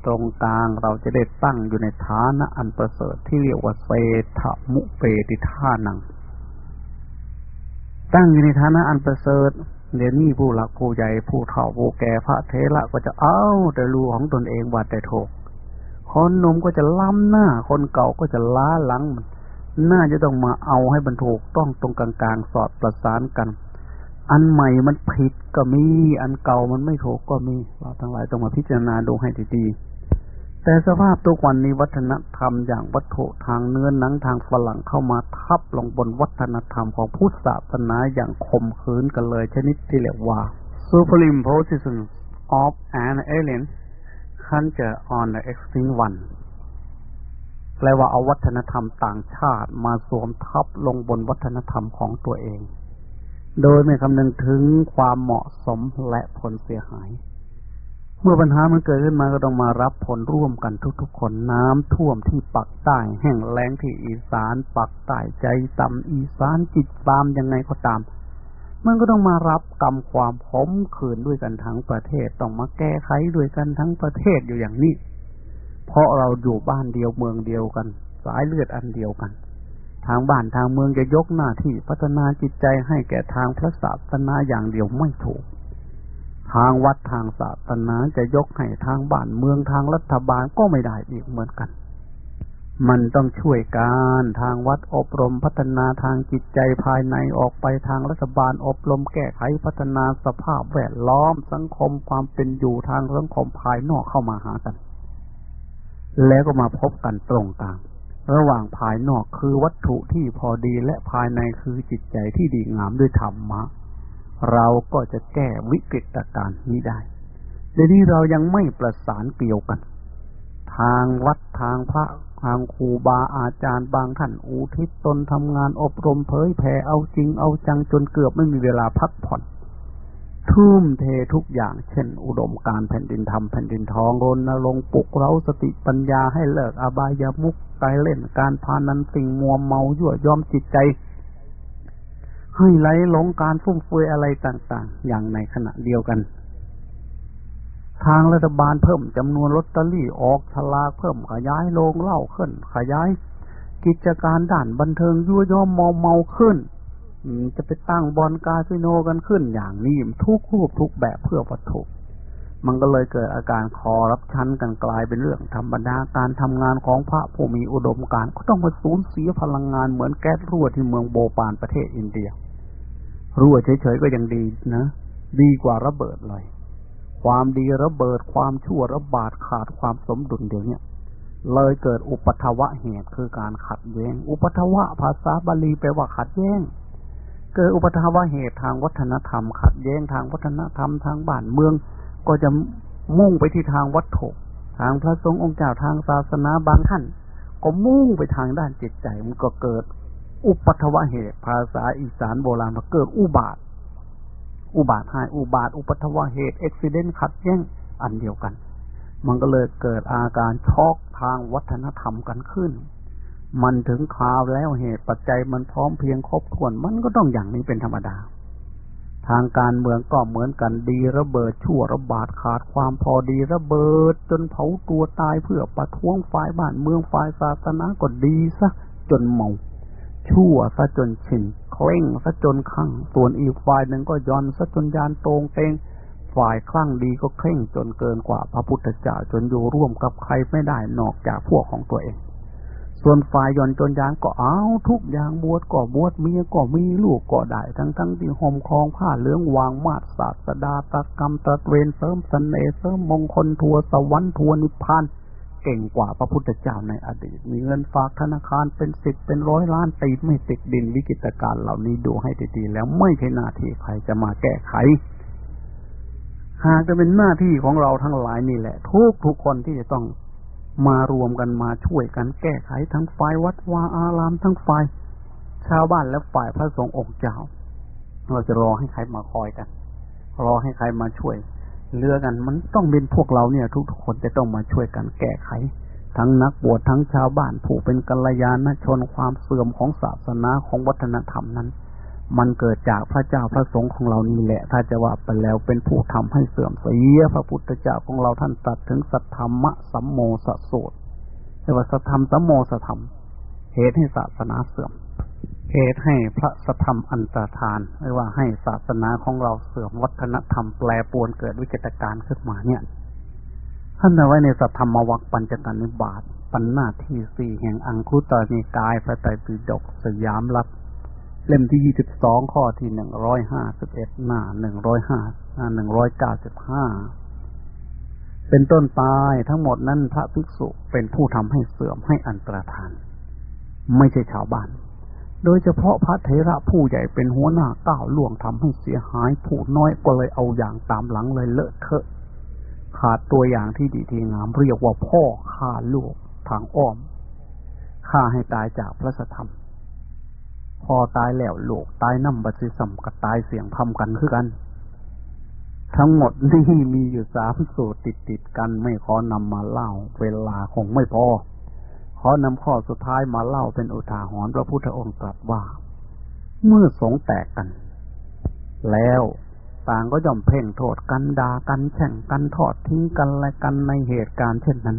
ตรงกลางเราจะได้ตั้งอยู่ในฐานะอันประเสริฐที่เรียกว่าเศทมุเปติท่านัง ตั้งอยู่ในฐานะอันประเสริฐเดี๋ยวนี้ผู้หลักผู้ใหญ่ผู้เฒ่าผู้แก่พระเทระก็จะเอาแต่รู้ของตนเองว่าแต่ถูกคนหนุ่มก็จะล้ำหน้า คนเก่าก็จะล้าหลังมันน่าจะต้องมาเอาให้บรรทุกต้องตรงกลางๆสอดประสานกัน อันใหม่มันผิดก็มี อันเก่ามันไม่ถูกก็มี เราทั้งหลายต้องมาพิจารณาดูให้ดีๆ แต่สภาพทุกวันนี้วัฒนธรรมอย่างวัตถุทางเนื้อหนังทางฝรั่งเข้ามาทับลงบนวัฒนธรรมของพุทธศาสนาอย่างคมขืนกันเลย ชนิดที่เรียกว่า superimposition of an alien culture on the extinct one แปลว่าเอาวัฒนธรรมต่างชาติมาสวมทับลงบนวัฒนธรรมของตัวเอง โดยไม่คำนึงถึงความเหมาะสมและผลเสียหาย เมื่อปัญหามันเกิดขึ้นมาก็ต้องมารับผลร่วมกันทุกๆคนน้ำท่วมที่ปักใต้ แห้งแล้งที่อีสาน ปักใต้ใจต่ำอีสานจิตบามยังไงก็ตาม มันก็ต้องมารับกรรมความขมขื่นด้วยกันทั้งประเทศต้องมาแก้ไขด้วยกันทั้งประเทศอยู่อย่างนี้ เพราะเราอยู่บ้านเดียวเมืองเดียวกัน สายเลือดอันเดียวกัน ทางบ้านทางเมืองจะยกหน้าที่พัฒนาจิตใจให้แก่ทางพระศาสนาอย่างเดียวไม่ถูก ทางวัดทางศาสนาจะยกให้ทางบ้านเมืองทางรัฐบาลก็ไม่ได้อีกเหมือนกัน มันต้องช่วยการทางวัดอบรมพัฒนาทางจิตใจภายในออกไปทางรัฐบาลอบรมแก้ไขพัฒนาสภาพแวดล้อมสังคมความเป็นอยู่ทางสังคมภายนอกเข้ามาหากัน แล้วก็มาพบกันตรงกลาง ระหว่างภายนอกคือวัตถุที่พอดีและภายในคือจิตใจที่ดีงามด้วยธรรมะ เราก็จะแก้วิกฤตการณ์นี้ได้เดี๋ยวนี้เรายังไม่ประสานเกี่ยวกัน ทางวัดทางพระทางครูบาอาจารย์บางท่านอุทิศตนทำงานอบรมเผยแผ่เอาจริงเอาจังจนเกือบไม่มีเวลาพักผ่อน ทุ่มเททุกอย่าง เช่น อุดมการแผ่นดินธรรมแผ่นดินทองรณรงค์ปลุกเราสติปัญญาให้เลิกอบายามุกไกเล่นการพานันสิ่งมัวเมายั่วยอมจิตใจให้ไหลหลงการฟุ่มเฟือยอะไรต่าง ๆ อย่างในขณะเดียวกัน ทางรัฐบาลเพิ่มจำนวนลอตเตอรี่ออกฉลากเพิ่มขยายโรงเล่าขึ้น ขยาย กิจการด่านบันเทิงยั่วยอมเมาเมาขึ้น จะไปตั้งบอลกาซิโนกันขึ้นอย่างนี้ทุกรูปทุกแบบเพื่อวัตถุ มันก็เลยเกิดอาการคอรับชั้นกันกลายเป็นเรื่องธรรมดาการทำงานของพระผู้มีอุดมการก็ต้องมาสูญเสียพลังงานเหมือนแก๊สรั่วที่เมืองโบปานประเทศอินเดีย รั่วเฉยๆก็ยังดีนะ ดีกว่าระเบิดเลยความดีระเบิดความชั่วระบาดขาดความสมดุลเดี๋ยวนี้เลยเกิดอุปทวะเหตุคือการขัดแย้ง อุปทวะภาษาบาลีแปลว่าขัดแย้ง เกิดอุปทาวะเหตุทางวัฒนธรรม ขัดแย้งทางวัฒนธรรมทางบ้านเมือง ก็จะมุ่งไปที่ทางวัตถุทางพระสงฆ์องค์เจ้าทางศาสนาบางท่านก็มุ่งไปทางด้านจิตใจมันก็เกิด อุปทวะเหตุ ภาษาอีสานโบราณมาเกิดอุบาท อุบาทหายอุบาท อุปทวะเหตุอุบิเหตุขัดแย้งอันเดียวกัน มันก็เลยเกิดอาการช็อกทางวัฒนธรรมกันขึ้น มันถึงคราวแล้วเหตุปัจจัยมันพร้อมเพียงครบถ้วน มันก็ต้องอย่างนี้เป็นธรรมดา ทางการเมืองก็เหมือนกันดีระเบิดชั่วระบาดขาดความพอดีระเบิด จนเผาตัวตายเพื่อประท้วงฝ่ายบ้านเมืองฝ่ายศาสนาก็ดีซะจนเมาชั่วซะจนชินเคร่งซะจนขังส่วนอีกฝ่ายหนึ่งก็ย้อนซะจนยานตรงเตงฝ่ายคลั่งดีก็เคร่งจนเกินกว่าพระพุทธเจ้าจนอยู่ร่วมกับใครไม่ได้นอกจากพวกของตัวเอง ส่วนฝ่ายย่อนจนยางก็เอาทุกอย่างบวชก็บวชเมียก็มีลูกก็ได้ ทั้งทั้งที่ห่มคลองผ้าเหลืองวางมาดศาสดาตกรรมตะเวนเสริมสเสน่ห์เสริมมงคลทัวสวรรค์ทัวนิพพานเก่งกว่าพระพุทธเจ้าในอดีต มีเงินฝากธนาคารเป็นสิบเป็นร้อยล้านตีไม่ติดดินวิกฤตการเหล่านี้ดูให้ดีๆแล้วไม่ใช่หน้าที่ใครจะมาแก้ไข หากจะเป็นหน้าที่ของเราทั้งหลายนี่แหละ ทุกทุกคนที่จะต้อง มารวมกันมาช่วยกันแก้ไขทั้งฝ่ายวัดวาอารามทั้งฝ่ายชาวบ้านและฝ่ายพระสงฆ์องค์เจ้า เราจะรอให้ใครมาคอยกัน รอให้ใครมาช่วยเลือกันมันต้องเป็นพวกเราเนี่ย ทุกคนจะต้องมาช่วยกันแก้ไข ทั้งนักบวชทั้งชาวบ้านผู้เป็นกัลยาณชนความเสื่อมของศาสนาของวัฒนธรรมนั้น มันเกิดจากพระเจ้าพระสงฆ์ของเรานี่แหละ ถ้าจะว่าไปแล้วเป็นผู้ทำให้เสื่อมเสียพระพุทธเจ้าของเราท่านตัดถึงสัทธรรมะสัมโมสโสดเรียกว่าสัทธรรมสัมโมสธรรม เหตุให้ศาสนาเสื่อม เหตุให้พระสธรรมอันตรธานไม่ว่าให้ศาสนาของเราเสื่อมวัฒนธรรมแปรปวนเกิดวิกฤตการณ์ขึ้นมาเนี่ย ท่านเอาไว้ในสัทธรรมวัคปัญจการนิบาตปัญหน้าที่สี่แห่งอังคุตานิกายพระไตรปิฎกสยามรัฐ เล่มที่ยี่สิบสองข้อที่หนึ่งร้อยห้าสิบเอ็ดหน้าหนึ่งร้อยห้าหน้าหนึ่งร้อยเก้าสิบห้าเป็นต้นตายทั้งหมดนั้นพระภิกษุเป็นผู้ทำให้เสื่อมให้อันตรธาน ไม่ใช่ชาวบ้าน โดยเฉพาะพระเถระผู้ใหญ่เป็นหัวหน้าก้าวล่วงทำให้เสียหาย ผู้น้อยก็เลยเอาอย่างตามหลังเลยเลอะเทอะ ขาดตัวอย่างที่ดีที่งามเรียกว่าพ่อฆ่าลูกทางอ้อมฆ่าให้ตายจากพระธรรม พอตายแล้วโลกตายน้ำบัติสัมกับตายเสียงพำกันคือกัน ทั้งหมดนี่มีอยู่สามสูตรติดติดกันไม่ขอนำมาเล่า เวลาคงไม่พอ ขอนำข้อสุดท้ายมาเล่าเป็นอุทาหรณ์พระพุทธองค์ตรัสว่า เมื่อสงแตกกัน แล้วต่างก็ย่อมเพ่งโทษกันด่ากันแข่งกันทอดทิ้งกันและกันในเหตุการณ์เช่นนั้น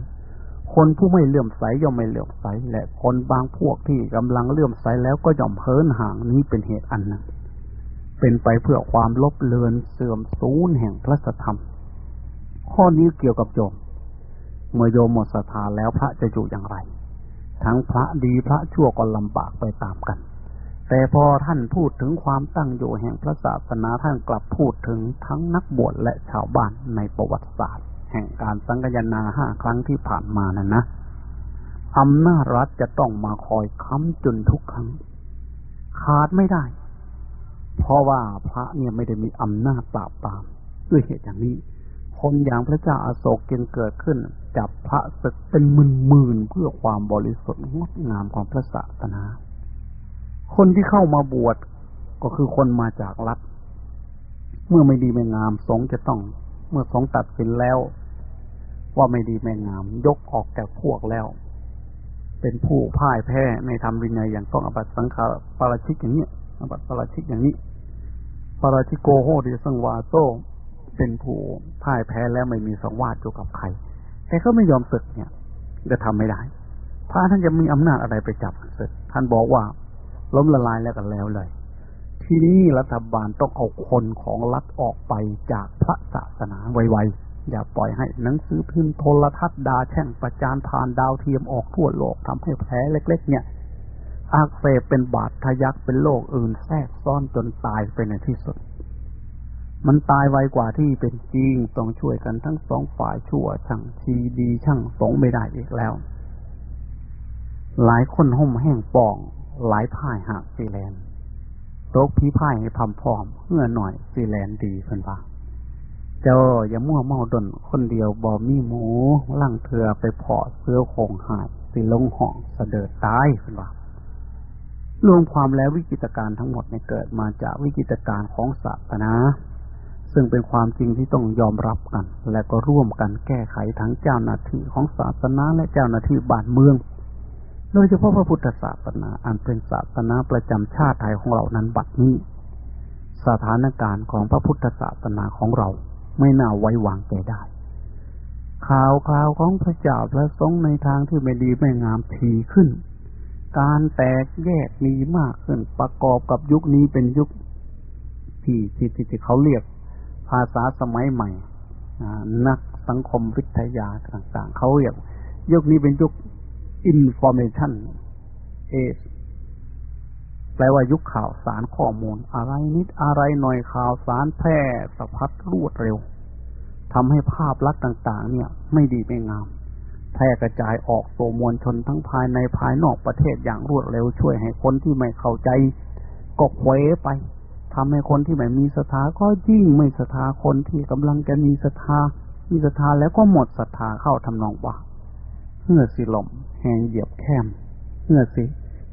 คนผู้ไม่เลื่อมใสย่อมไม่เลื่อมใส และคนบางพวกที่กำลังเลื่อมใสแล้วก็ย่อมเพินห่างนี้เป็นเหตุอันหนึ่งเป็นไปเพื่อความลบเลือนเสื่อมสูญแห่งพระธรรม ข้อนี้เกี่ยวกับโยม เมื่อโยมหมดศรัทธาแล้วพระจะอยู่อย่างไร ทั้งพระดีพระชั่วก็ลำบากไปตามกัน แต่พอท่านพูดถึงความตั้งอยู่แห่งพระศาสนาท่านกลับพูดถึงทั้งนักบวชและชาวบ้านในประวัติศาสตร์ แห่งการสังกยนาห้าครั้งที่ผ่านมานั่นนะอำนาจรัฐจะต้องมาคอยค้ำจุนทุกครั้ง ขาดไม่ได้ เพราะว่าพระเนี่ยไม่ได้มีอำนาจปราบปรามด้วยเหตุอย่างนี้ คนอย่างพระเจ้าอาโศกจึงเกิดขึ้น จับพระศึกเป็นหมื่นหมื่นเพื่อความบริสุทธิ์งดงามของพระศาสนา คนที่เข้ามาบวชก็คือคนมาจากรัฐ เมื่อไม่ดีไม่งามสงจะต้อง เมื่อสงตัดสินแล้ว ว่าไม่ดีไม่งาม ยกออกแต่พวกแล้ว เป็นผู้พ่ายแพ้ในธรรมวินัยอย่างต้องอบัตสังขาปาราชิกอย่างนี้อบัตปาราชิกอย่างนี้ปาราชิโกโหดิสังวาโซเป็นผู้พ่ายแพ้แล้วไม่มีสังวาสอยู่กับใครแต่เขาไม่ยอมศึกเนี่ยจะทำไม่ได้พระท่านจะมีอำนาจอะไรไปจับศึกท่านบอกว่า ล้มละลายแล้วกันแล้วเลย ทีนี้รัฐบาลต้องเอาคนของรัฐออกไปจากพระศาสนาไวๆ อย่าปล่อยให้หนังสือพิมพ์โทรทัศน์ดาแช่งประจานผ่านดาวเทียมออกทั่วโลกทำให้แผลเล็ก ๆ เนี่ยอักเสบเป็นบาดทะยักเป็นโรคอื่นแทรกซ้อนจนตายไปในที่สุด มันตายไวกว่าที่เป็นจริงต้องช่วยกันทั้งสองฝ่ายชั่วช่างชีดีช่างสงไม่ได้อีกแล้ว หลายคนห่มแห้งป่อง หลายพ่ายหักสีแลนโตกพี่พ่ายให้พำพร้อมเมื่อหน่อยสีแลนดีเพิ่นว่าเจ้าอย่ามั่วเมาดนคนเดียวบอมีหมูลั่งเถือไปเพาะเสื้อโคงหายสิลงห่องเสด็จตายเพิ่นว่ารวมความแล้ววิกิตการทั้งหมดเนี่ยเกิดมาจากวิกิตการของศาสนาซึ่งเป็นความจริงที่ต้องยอมรับกัน และก็ร่วมกันแก้ไขทั้งเจ้าหน้าที่ของศาสนาและเจ้าหน้าที่บ้านเมือง โดยเฉพาะพระพุทธศาสนา อันเป็นศาสนาประจำชาติไทยของเรานั้นบัดนี้ สถานการณ์ของพระพุทธศาสนาของเราไม่น่าไว้วางใจได้ ข่าวข่าวของพระเจ้าพระสงฆ์ในทางที่ไม่ดีไม่งามทีขึ้น การแตกแยกมีมากขึ้นประกอบกับยุคนี้เป็นยุคที่ที่ที่เขาเรียกภาษาสมัยใหม่นักสังคมวิทยาต่าง ๆเขาเรียกยุคนี้เป็นยุค information age แปลว่ายุคข่าวสารข้อมูล อะไรนิดอะไรหน่อยข่าวสารแพร่สะพัดรวดเร็วทำให้ภาพลักษณ์ต่าง ๆ เนี่ย ไม่ดีไม่งามแพร่กระจายออกตัวมวลชนทั้งภายในภายนอกประเทศอย่างรวดเร็วช่วยให้คนที่ไม่เข้าใจก็เคว้ไปทำให้คนที่ไม่มีศรัทธาก็ยิ่งไม่ศรัทธาคนที่กำลังจะมีศรัทธามีศรัทธาแล้วก็หมดศรัทธาเข้าทำนองว่า เมื่อสิลมแหงเหยียบแคมเมื่อสิ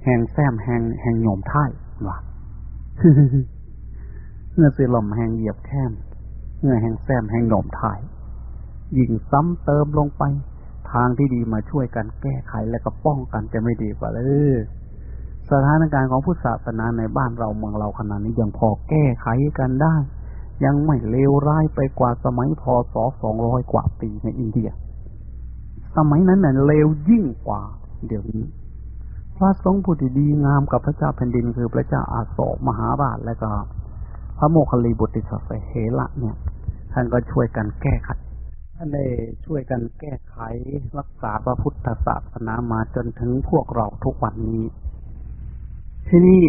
แหงแซมแหงแหงโยมท้ายว่ะเงื่อสิลมแหงเหยียบแค้มเงื่อแหงแซมแหงโยมท้ายยิ่งซ้ำเติมลงไป ทางที่ดีมาช่วยกันแก้ไขและก็ป้องกันจะไม่ดีกว่าเลยสถานการณ์ของพุทธศาสนาในบ้านเราเมืองเราขนาดนี้ยังพอแก้ไขกันได้ ยังไม่เลวร้ายไปกว่าสมัยพศสองร้อยกว่าปีในอินเดีย สมัยนั้นน่ะเลวยิ่งกว่า เดี๋ยวนี้ พระสงฆ์ผู้ที่ดีงามกับพระเจ้าแผ่นดินคือพระเจ้าอาโศกมหาราชและก็พระโมคคัลลีบุตรสัสเหระเนี่ย ท่านก็ช่วยกันแก้ไขท่านได้ช่วยกันแก้ไขรักษาพระพุทธศาสนามาจนถึงพวกเราทุกวันนี้ ที่นี่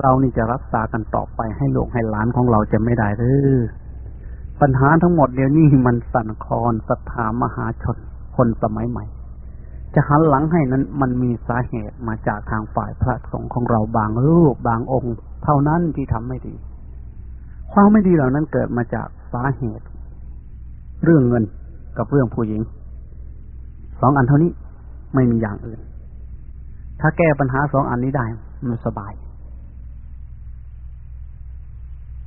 เรานี่จะรักษากันต่อไปให้ลูกให้หลานของเราจะไม่ได้หรือปัญหาทั้งหมดเดี๋ยวนี้มันสั่นคลอนศรัทธามหาชน คนสมัยใหม่ จะหันหลังให้นั้นมันมีสาเหตุมาจากทางฝ่ายพระสงฆ์ของเราบางรูปบางองค์ เท่านั้นที่ทำไม่ดี ความไม่ดีเหล่านั้นเกิดมาจากสาเหตุ เรื่องเงินกับเรื่องผู้หญิงสองอันเท่านี้ไม่มีอย่างอื่น ถ้าแก้ปัญหาสองอันนี้ได้มันสบาย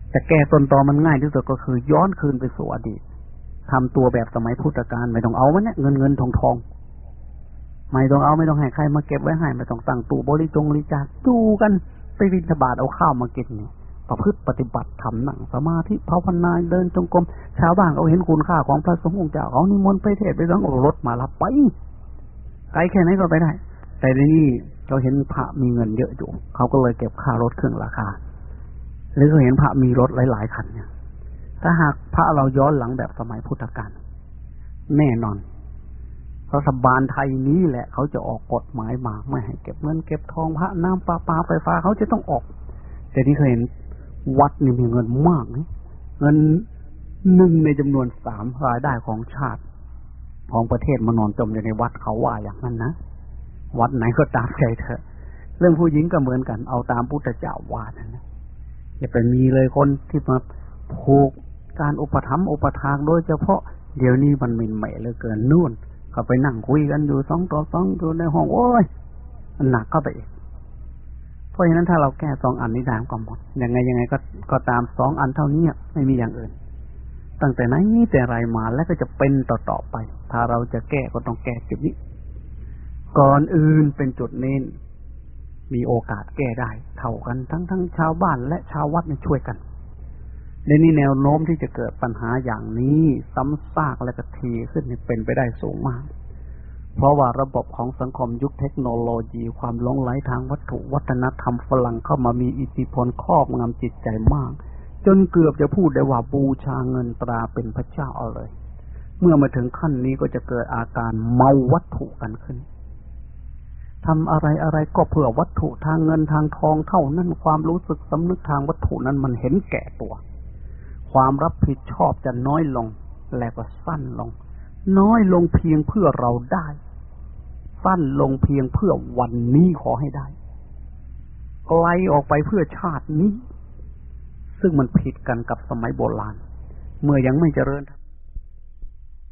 แต่แก้ต้นตอมันง่ายที่สุดก็คือย้อนคืนไปสู่อดีต ทำตัวแบบสมัยพุทธกาลไม่ต้องเอามันเนี่ยเงินเงินทองทองไม่ต้องเอาไม่ต้องให้ใครมาเก็บไว้ให้ไม่ต้องตั้งตู้บริจงบริจาคตู้กันไปวินทบาทเอาข้าวมากินเนี่ยประพฤติปฏิบัติทำหนังสมาธิภาวนาเดินจงกรมชาวบ้านเขาเห็นคุณค่าของพระสงฆ์องค์เจ้าเขานิมนต์ไปเทศไปร้องรถมารับไปไกลแค่ไหนก็ไปได้ แต่ในนี้เราเห็นพระมีเงินเยอะอยู่เขาก็เลยเก็บค่ารถเครื่องราคา หรือเขาเห็นพระมีรถหลาย ๆ คันเนี่ย ถ้าหากพระเราย้อนหลังแบบสมัยพุทธกาลแน่นอนรัฐบาลไทยนี้แหละเขาจะออกกฎหมายมาไม่ให้เก็บเงินเก็บทองพระน้ำปลาปลาไฟฟ้าเขาจะต้องออก แต่ที่เคยเห็นวัดนี่มีเงินมากนะเงินหนึ่งในจำนวนสามรายได้ของชาติ ของประเทศมานอนจมอยู่ในวัดเขาว่าอย่างนั้นนะวัดไหนก็ตามใจเถอะ เรื่องผู้หญิงก็เหมือนกันเอาตามพุทธเจ้าว่านั่นนะอย่าไปมีเลยคนที่มาผูก การอุปถัมภ์อุปทานโดยเฉพาะเดี๋ยวนี้มันมินใหม่เหลือเกินนู่นก็ไปนั่งคุยกันอยู่สองต่อสองอยู่ในห้องโอ้ยมันหนักก็ไปอีกเพราะฉะนั้นถ้าเราแก้สองอันนี้ได้ก็หมดยังไงยังไงก็ก็ตามสองอันเท่านี้ไม่มีอย่างอื่น ตั้งแต่ไหนแต่ไรมาแล้วก็จะเป็นต่อต่อไป ถ้าเราจะแก้ก็ต้องแก้จุดนี้ ก่อนอื่นเป็นจุดเน้นมีโอกาสแก้ได้ เท่ากันทั้งทั้งชาวบ้านและชาววัดเนี่ยช่วยกัน ในนี้แนวโน้มที่จะเกิดปัญหาอย่างนี้ซ้ำซากและกะทีขึ้นเป็นไปได้สูงมาก เพราะว่าระบบของสังคมยุคเทคโนโลยีความลงไหลทางวัตถุวัฒนธรรมฝรั่งเข้ามามีอิทธิพลครอบงำจิตใจมาก จนเกือบจะพูดได้ว่าบูชาเงินตราเป็นพระเจ้าเอาเลย เมื่อมาถึงขั้นนี้ก็จะเกิดอาการเมาวัตถุกันขึ้นทำอะไรอะไรก็เพื่อวัตถุทางเงินทางทองเท่านั้นความรู้สึกสำนึกทางวัตถุนั้นมันเห็นแก่ตัว ความรับผิดชอบจะน้อยลง และก็สั้นลง น้อยลงเพียงเพื่อเราได้ สั้นลงเพียงเพื่อวันนี้ขอให้ได้ไกลออกไปเพื่อชาตินี้ ซึ่งมันผิดกันกับสมัยโบราณ เมื่อยังไม่เจริญ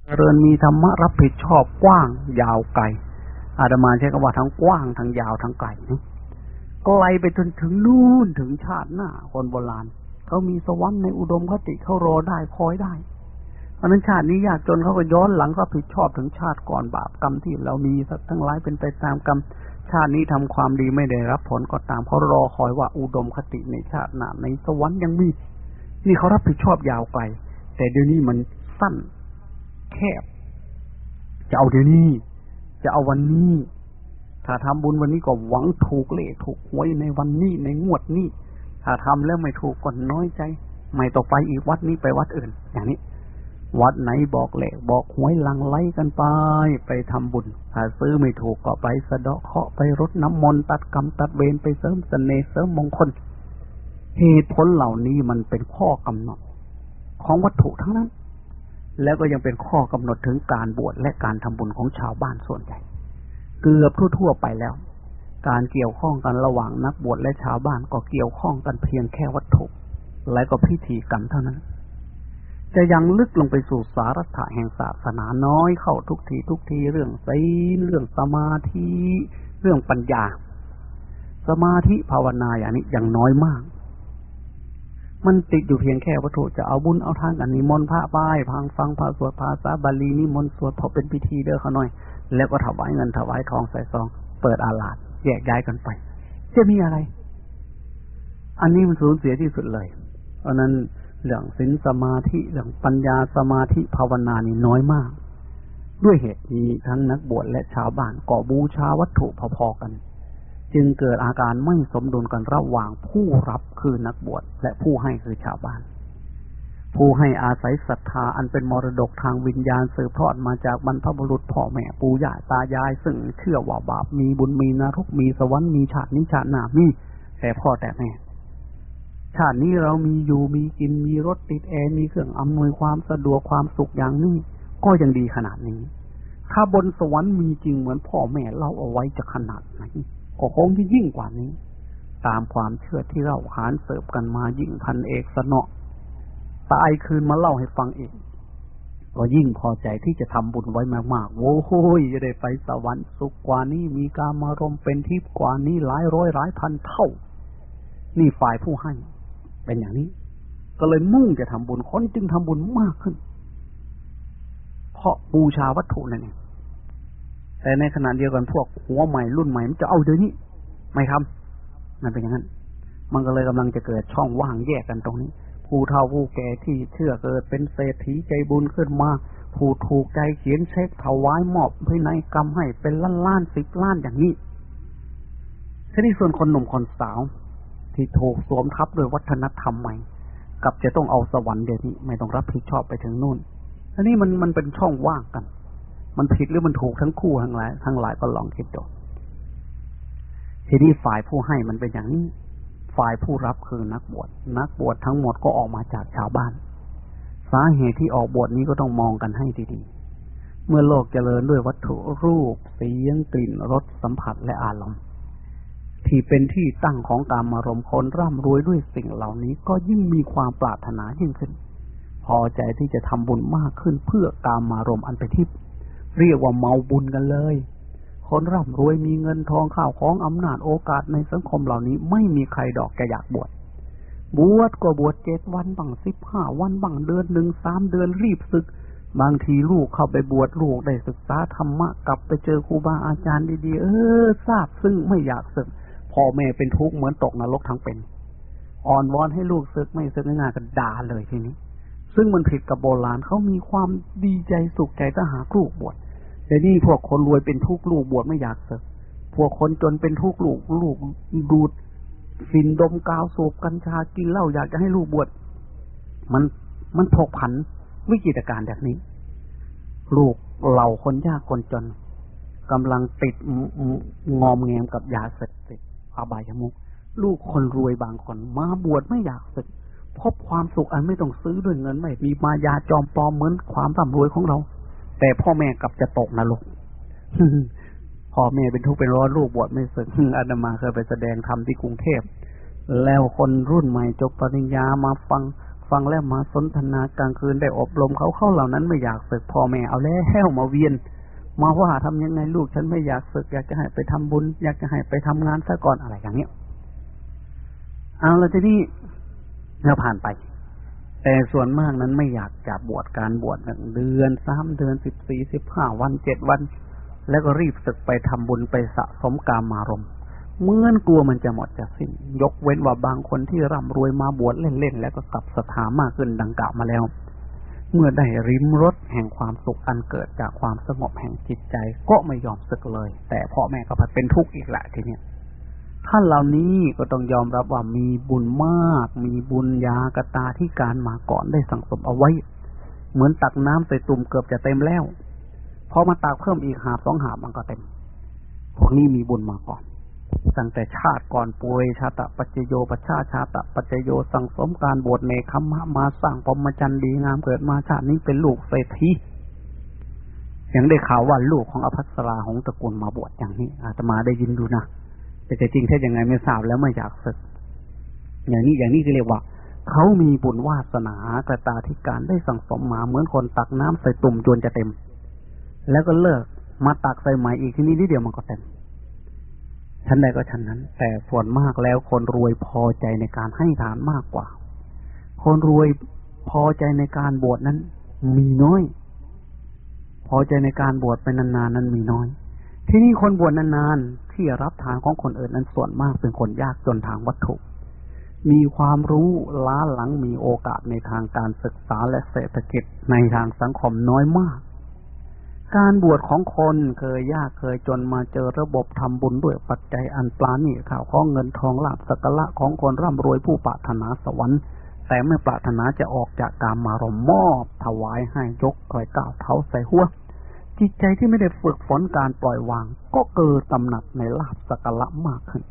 เจริญมีธรรมะรับผิดชอบกว้างยาวไกลอาตมาใช้คำว่าทั้งกว้างทั้งยาวทั้งไกลไกลไปจนถึงนู่นถึงชาติหน้าคนโบราณ เขามีสวรรค์ในอุดมคติเขารอได้คอยได้เพราะนั้นชาตินี้ยากจนเขาก็ย้อนหลังก็ผิดชอบถึงชาติก่อนบาปกรรมที่เรามีสักทั้งหลายเป็นไปตามกรรมชาตินี้ทำความดีไม่ได้รับผลก็ตามเขารอคอยว่าอุดมคติในชาติหน้าในสวรรค์ยังมี นี่เขารับผิดชอบยาวไกล แต่เดี๋ยวนี้มันสั้น แคบ จะเอาเดี๋ยวนี้ จะเอาวันนี้ ถ้าทำบุญวันนี้ก็หวังถูกเลขถูกหวยในวันนี้ในงวดนี้ ถ้าทำแล้วไม่ถูกก็น้อยใจ ไม่ต่อไปอีกวัดนี้ไปวัดอื่น อย่างนี้ วัดไหนบอกเลขบอกหวยลังไล่กันไป ไปทำบุญถ้าซื้อไม่ถูกก็ไปสะเดาะเคาะไปรดน้ำมนต์ตัดกรรมตัดเวรไปเสริมสเสน่ห์เสริมมงคล เหตุผลเหล่านี้มันเป็นข้อกำหนด ของวัตถุทั้งนั้น แล้วก็ยังเป็นข้อกำหนดถึงการบวชและการทำบุญของชาวบ้านส่วนใหญ่ เกือบทั่วๆไปแล้ว การเกี่ยวข้องกันระหว่างนักบวชและชาวบ้านก็เกี่ยวข้องกันเพียงแค่วัตถุ และก็พิธีกรรมเท่านั้น จะยังลึกลงไปสู่สาระถะแห่งศาสนาน้อยเข้าทุกทีทุกทีเรื่องศีลเรื่องสมาธิ เรื่องปัญญา สมาธิภาวนาอย่างนี้อย่างน้อยมาก มันติดอยู่เพียงแค่วัตถุจะเอาบุญเอาทานกันนิมนต์พระป้ายพังฟังพระสวดภาษาบาลีนิมนต์สวดพอเป็นพิธีเด้อเขาหน่อย แล้วก็ถวายเงินถวายทองใส่ซอง เปิดอาลาด แยกย้ายกันไป จะมีอะไร อันนี้มันสูญเสียที่สุดเลย เพราะนั้นเรื่องศีลสมาธิเรื่องปัญญาสมาธิภาวนานี่น้อยมาก ด้วยเหตุนี้ทั้งนักบวชและชาวบ้านก็บูชาวัตถุพอๆกัน จึงเกิดอาการไม่สมดุลกันระหว่างผู้รับคือนักบวชและผู้ให้คือชาวบ้าน ผู้ให้อาศัยศรัทธาอันเป็นมรดกทางวิญญาณสืบทอดมาจากบรรพบุรุษพ่อแม่ปู่ย่าตายาย ซึ่งเชื่อว่าบาปมีบุญมีนรกมีสวรรค์มีชาตินิชาติหนามีแต่พ่อแต่แม่ชาตินี้เรามีอยู่มีกินมีรถติดแอร์มีเครื่องอำนวยความสะดวกความสุขอย่างนี้ ก็ยังดีขนาดนี้ ถ้าบนสวรรค์มีจริงเหมือนพ่อแม่เล่าเอาไว้จะขนาดไหนก็คงที่ยิ่งกว่านี้ ตามความเชื่อที่เราหานเสิร์ฟกันมายิ่งพันเอกสนอ ตายคืนมาเล่าให้ฟังอีกก็ยิ่งพอใจที่จะทำบุญไว้มากๆ โว้ยจะได้ไปสวรรค์สุขกว่านี้มีการมารมเป็นทิพย์กว่านี้หลายร้อยหลายพันเท่า นี่ฝ่ายผู้ให้ เป็นอย่างนี้ ก็เลยมุ่งจะทำบุญคนจึงทำบุญมากขึ้น เพราะบูชาวัตถุนั่นเองแต่ในขณะเดียวกันพวกหัวใหม่รุ่นใหม่มันจะเอาเดี๋ยวนี้ ไม่ทำมันเป็นอย่างนั้น มันก็เลยกำลังจะเกิดช่องว่างแยกกันตรงนี้ ผู้เฒ่าผู้แก่ที่เชื่อเกิดเป็นเศรษฐีใจบุญขึ้นมา ผู้ถูกใจเขียนเช็คถวายมอบพินัยกรรมให้เป็นล้านล้านสิบล้านอย่างนี้ทีนี้ส่วนคนหนุ่มคนสาว ที่ถูกสวมทับด้วยวัฒนธรรมใหม่กับจะต้องเอาสวรรค์เดี๋ยวนี้ไม่ต้องรับผิดชอบไปถึงนู่นอันนี้มันมันเป็นช่องว่างกัน มันผิดหรือมันถูกทั้งคู่ทั้งหลายทั้งหลายก็ลองคิดดูทีนี้ฝ่ายผู้ให้มันเป็นอย่างนี้ ฝ่ายผู้รับคือนักบวช นักบวชทั้งหมดก็ออกมาจากชาวบ้าน สาเหตุที่ออกบวชนี้ก็ต้องมองกันให้ดีๆ เมื่อโลกเจริญด้วยวัตถุรูป เสียงกลิ่นรสสัมผัสและอารมณ์ที่เป็นที่ตั้งของการมารมคนร่ำรวยด้วยสิ่งเหล่านี้ก็ยิ่งมีความปรารถนายิ่งขึ้น พอใจที่จะทำบุญมากขึ้นเพื่อการมารมอันเป็นทิพย์เรียกว่าเมาบุญกันเลย คนร่ำรวยมีเงินทองข้าวของอำนาจโอกาสในสังคมเหล่านี้ ไม่มีใครดอกจะอยากบวช บวชก็บวชเจ็ดวันบังสิบห้าวันบังเดือนหนึ่งสามเดือนรีบศึก บางทีลูกเข้าไปบวชลูกได้ศึกษาธรรมะกลับไปเจอครูบาอาจารย์ดีๆ เออทราบซึ่งไม่อยากศึกพ่อแม่เป็นทุกข์เหมือนตกนรกทั้งเป็น อ่อนวอนให้ลูกซึกไม่ซึกง่ายๆกันด่าเลยทีนี้ ซึ่งมันผิดกับโบราณเขามีความดีใจสุขใจถ้าหาลูกบวช แต่นี่พวกคนรวยเป็นทุกข์ลูกบวชไม่อยากซึกพวกคนจนเป็นทุกข์ลูกลูกดูดฟินดมกาวสูบกัญชากินเหล้าอยากจะให้ลูกบวชมันมันถกผันวิจิตการแบบนี้ ลูกเหล่าคนยากคนจนกำลังติดงอมแงมกับยาเสพติดอบายมุก ลูกคนรวยบางคนมาบวชไม่อยากศึกพบความสุขอันไม่ต้องซื้อด้วยเงินไม่มีมายาจอมปลอมเหมือนความร่ำรวยของเรา แต่พ่อแม่กลับจะตกนรกพ่อแม่เป็นทุกข์เป็นร้อนลูกบวชไม่ศึกอาตมาเคยไปแสดงธรรมที่กรุงเทพแล้วคนรุ่นใหม่จบปริญญามาฟัง ฟังแล้วมาสนทนากลางคืนได้อบรมเขาเข้าเหล่านั้นไม่อยากศึกพ่อแม่เอาแล้วมาเวียน มาว่าทำยังไงลูกฉันไม่อยากศึก อยากจะให้ไปทำบุญ อยากจะให้ไปทำงานซะก่อนอะไรอย่างเนี้ยเอาแล้วทีนี้เราผ่านไป แต่ส่วนมากนั้นไม่อยากจะบวชการบวชหนึ่งเดือนสามเดือนสิบสี่สิบห้าวันเจ็ดวัน แล้วก็รีบศึกไปทำบุญไปสะสมกามารมเมื่อนกลัวมันจะหมดจะสิ้น ยกเว้นว่าบางคนที่ร่ำรวยมาบวชเล่นๆแล้วก็กลับสถามากขึ้นดังกล่าวมาแล้ว เมื่อได้ริมรสแห่งความสุขอันเกิดจากความสงบแห่งจิตใจก็ไม่ยอมสึกเลย แต่พ่อแม่ก็พัดเป็นทุกข์อีกแหละทีเนี้ย ท่านเหล่านี้ก็ต้องยอมรับว่ามีบุญมาก มีบุญญากตาที่การมาก่อนได้สังสมเอาไว้ เหมือนตักน้ำใส่ตุ่มเกือบจะเต็มแล้วพอมาตักเพิ่มอีกหาบสองหาบมันก็เต็ม พวกนี้มีบุญมาก่อน ตั้งแต่ชาติก่อนป่วยชาตะปัจจโยปชาชาตะปัจจโยสังสมการบวชในคำมาสร้างพรมจันทร์ดีงามเกิดมาชาตินี้เป็นลูกเศรษฐียังได้ข่าวว่าลูกของอภัสราของตระกูลมาบวชอย่างนี้อาตมาได้ยินดูนะ แต่จจริงแท้ยังไงไม่ทราบแล้วไม่อยากศึก อย่างนี้อย่างนี้ก็เรียกว่าเขามีบุญวาสนากระตาธิการได้สั่งสมมาเหมือนคนตักน้ำใส่ตุ่มจนจะเต็ม แล้วก็เลิกมาตักใส่ใหม่อีกทีนี้นิดเดียวมันก็เต็มชั้นใดก็ชั้นนั้น แต่ส่วนมากแล้วคนรวยพอใจในการให้ทานมากกว่า คนรวยพอใจในการบวชนั้น มีน้อย พอใจในการบวชไปนานๆนั้นมีน้อย ที่นี่คนบวชนาน ที่รับทานของคนอื่นนั้นส่วนมากเป็นคนยากจนทางวัตถุ มีความรู้ล้าหลังมีโอกาสในทางการศึกษาและเศรษฐกิจในทางสังคมน้อยมาก การบวชของคนเคยยากเคยจนมาเจอระบบทำบุญด้วยปัจจัยอันปราณีข่าวของเงินทองลาบสักละของคนร่ำรวยผู้ปรารถนาสวรรค์แต่ไม่ปรารถนาจะออกจากการมารมมอบถวายให้ยกคอยก้าวเท้าใส่หัว จิตใจที่ไม่ได้ฝึกฝนการปล่อยวาง ก็เกิดตำหนักในลาบสักละมากขึ้น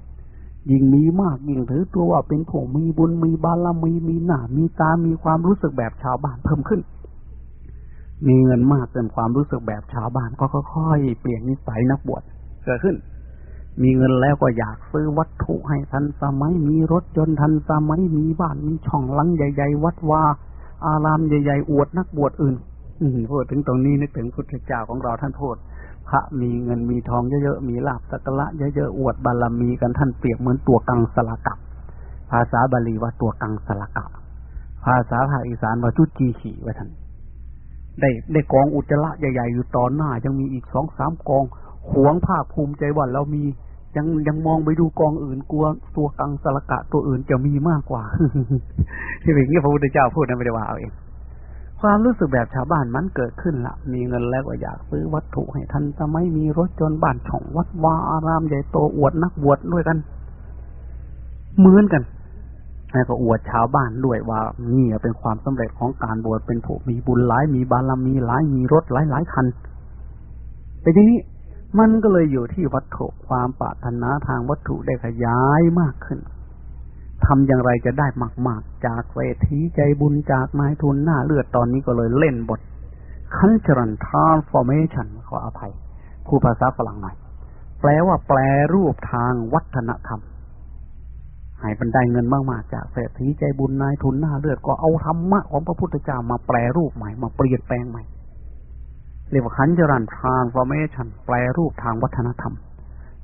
ยิ่งมีมากยิ่งถือตัวว่าเป็นผู้มีบุญมีบารมีมีหน้ามีตา มีความรู้สึกแบบชาวบ้านเพิ่มขึ้น มีเงินมากเกินความรู้สึกแบบชาวบ้านก็ค่อยๆเปลี่ยนนิสัยนักบวชเกิดขึ้น มีเงินแล้วก็อยากซื้อวัตถุให้ทันสมัย มีรถยนต์ทันสมัย มีบ้าน มีช่องลังใหญ่ ๆ วัดวาอารามใหญ่ ๆ อวดนักบวชอื่น พูดถึงตรงนี้นึกถึงพุทธเจ้าของเราท่านพูดพระมีเงินมีทองเยอะๆมีลาบสักละเยอะๆอวดบารมีกันท่านเปรียบเหมือนตัวกังสลักะภาษาบาลีว่าตัวกังสลักะภาษาภาคอีสานว่าจุจีขีว่าท่านได้ได้กองอุจจาระใหญ่ๆอยู่ต่อหน้า ยังมีอีกสองสามกองหวงภาคภูมิใจว่าเรามียังยังมองไปดูกองอื่นกลัวตัวกังสลกะตัวอื่นจะมีมากกว่าที่อย่างนี้พระพุทธเจ้าพูดนะไม่ได้ว่าเอาเอง ความรู้สึกแบบชาวบ้านมันเกิดขึ้นละมีเงินแล้วก็อยากซื้อวัตถุให้ทันสมัยมีรถจนบ้านช่องวัดวาอารามใหญ่โตอวดนักบวชด้วยกัน เหมือนกันแล้วก็อวดชาวบ้านด้วยว่านี่เป็นความสำเร็จของการบวชเป็นผู้มีบุญหลายมีบารมีหลายมีรถหลายหลายคัน แต่ทีนี้มันก็เลยอยู่ที่วัตถุความปรารถนาทางวัตถุได้ขยายมากขึ้น ทำอย่างไรจะได้มาก ๆ จากเวทีใจบุญจากนายทุนหน้าเลือดตอนนี้ก็เลยเล่นบท cultural transformation ขออภัย ผู้ภาษาฝรั่งหน่อย แปลว่าแปลรูปทางวัฒนธรรมให้บรรได้เงินมากๆจากเศรษฐีใจบุญนายทุนหน้าเลือดก็เอาธรรมะของพระพุทธเจ้ามาแปลรูปใหม่มาเปลี่ยนแปลงใหม่เรียกว่าขันจรันทางฟอร์เมชันแปลรูปทางวัฒนธรรม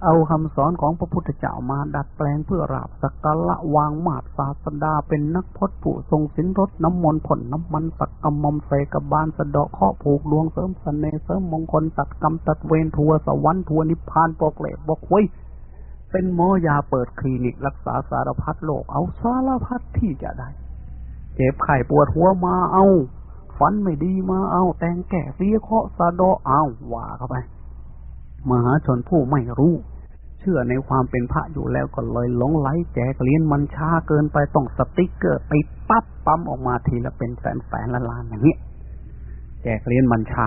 เอาคำสอนของพระพุทธเจ้ามาดัดแปลงเพื่อราบสักการะวางมาตศาสดาเป็นนักพจน์ผู้ทรงสินรถน้ำมนต์ผลน้ำมันสักกรรมมเสกบาลสะดอกข้อผูกดวงเสริมสเสน่ห์เสริมมงคลตัดกรรมตัดเวรทัวสวรรค์ทัวนิพพานปกเล็บบอกไว้เป็นหมอยาเปิดคลินิกรักษาสารพัดโรคเอาสารพัดที่จะได้ เจ็บไข้ปวดหัวมาเอา ฟันไม่ดีมาเอา แตงแก่เสียเคาะสะดอเอาว่าเข้าไป มหาชนผู้ไม่รู้ เชื่อในความเป็นพระอยู่แล้วก็เลยหลงไหลแจกเหรียญมันช้าเกินไปต้องสติ๊กเกอร์ติดปั๊บปั๊มออกมาทีละเป็นแสนแสนละล้านอย่างนี้แจกเหรียญมันช้า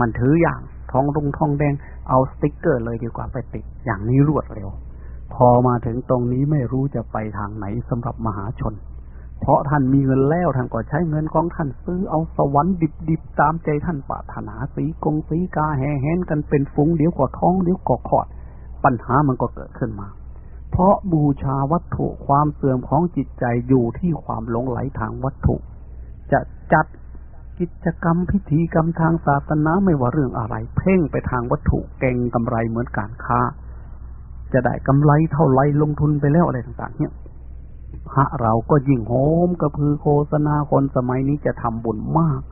มันถืออย่างทองรุงทองแดงเอาสติ๊กเกอร์เลยดีกว่าไปติด อย่างนี้รวดเร็ว พอมาถึงตรงนี้ไม่รู้จะไปทางไหนสำหรับมหาชน เพราะท่านมีเงินแล้วท่านก็ใช้เงินของท่านซื้อเอาสวรรค์ดิบๆตามใจท่านปรารถนาสีกงสีกาแห่แหนกันเป็นฟุ้งเดี๋ยวก็ท้องเดี๋ยวก็ขอด ปัญหามันก็เกิดขึ้นมา เพราะบูชาวัตถุความเสื่อมของจิตใจอยู่ที่ความหลงไหลทางวัตถุ จะจัดกิจกรรมพิธีกรรมทางศาสนาไม่ว่าเรื่องอะไร เพ่งไปทางวัตถุเก่งกำไรเหมือนการค้า จะได้กำไรเท่าไรลงทุนไปแล้วอะไรต่าง ๆ เนี่ย พระเราก็ยิ่งโหมกระพือโฆษณาคนสมัยนี้จะทำบุญมาก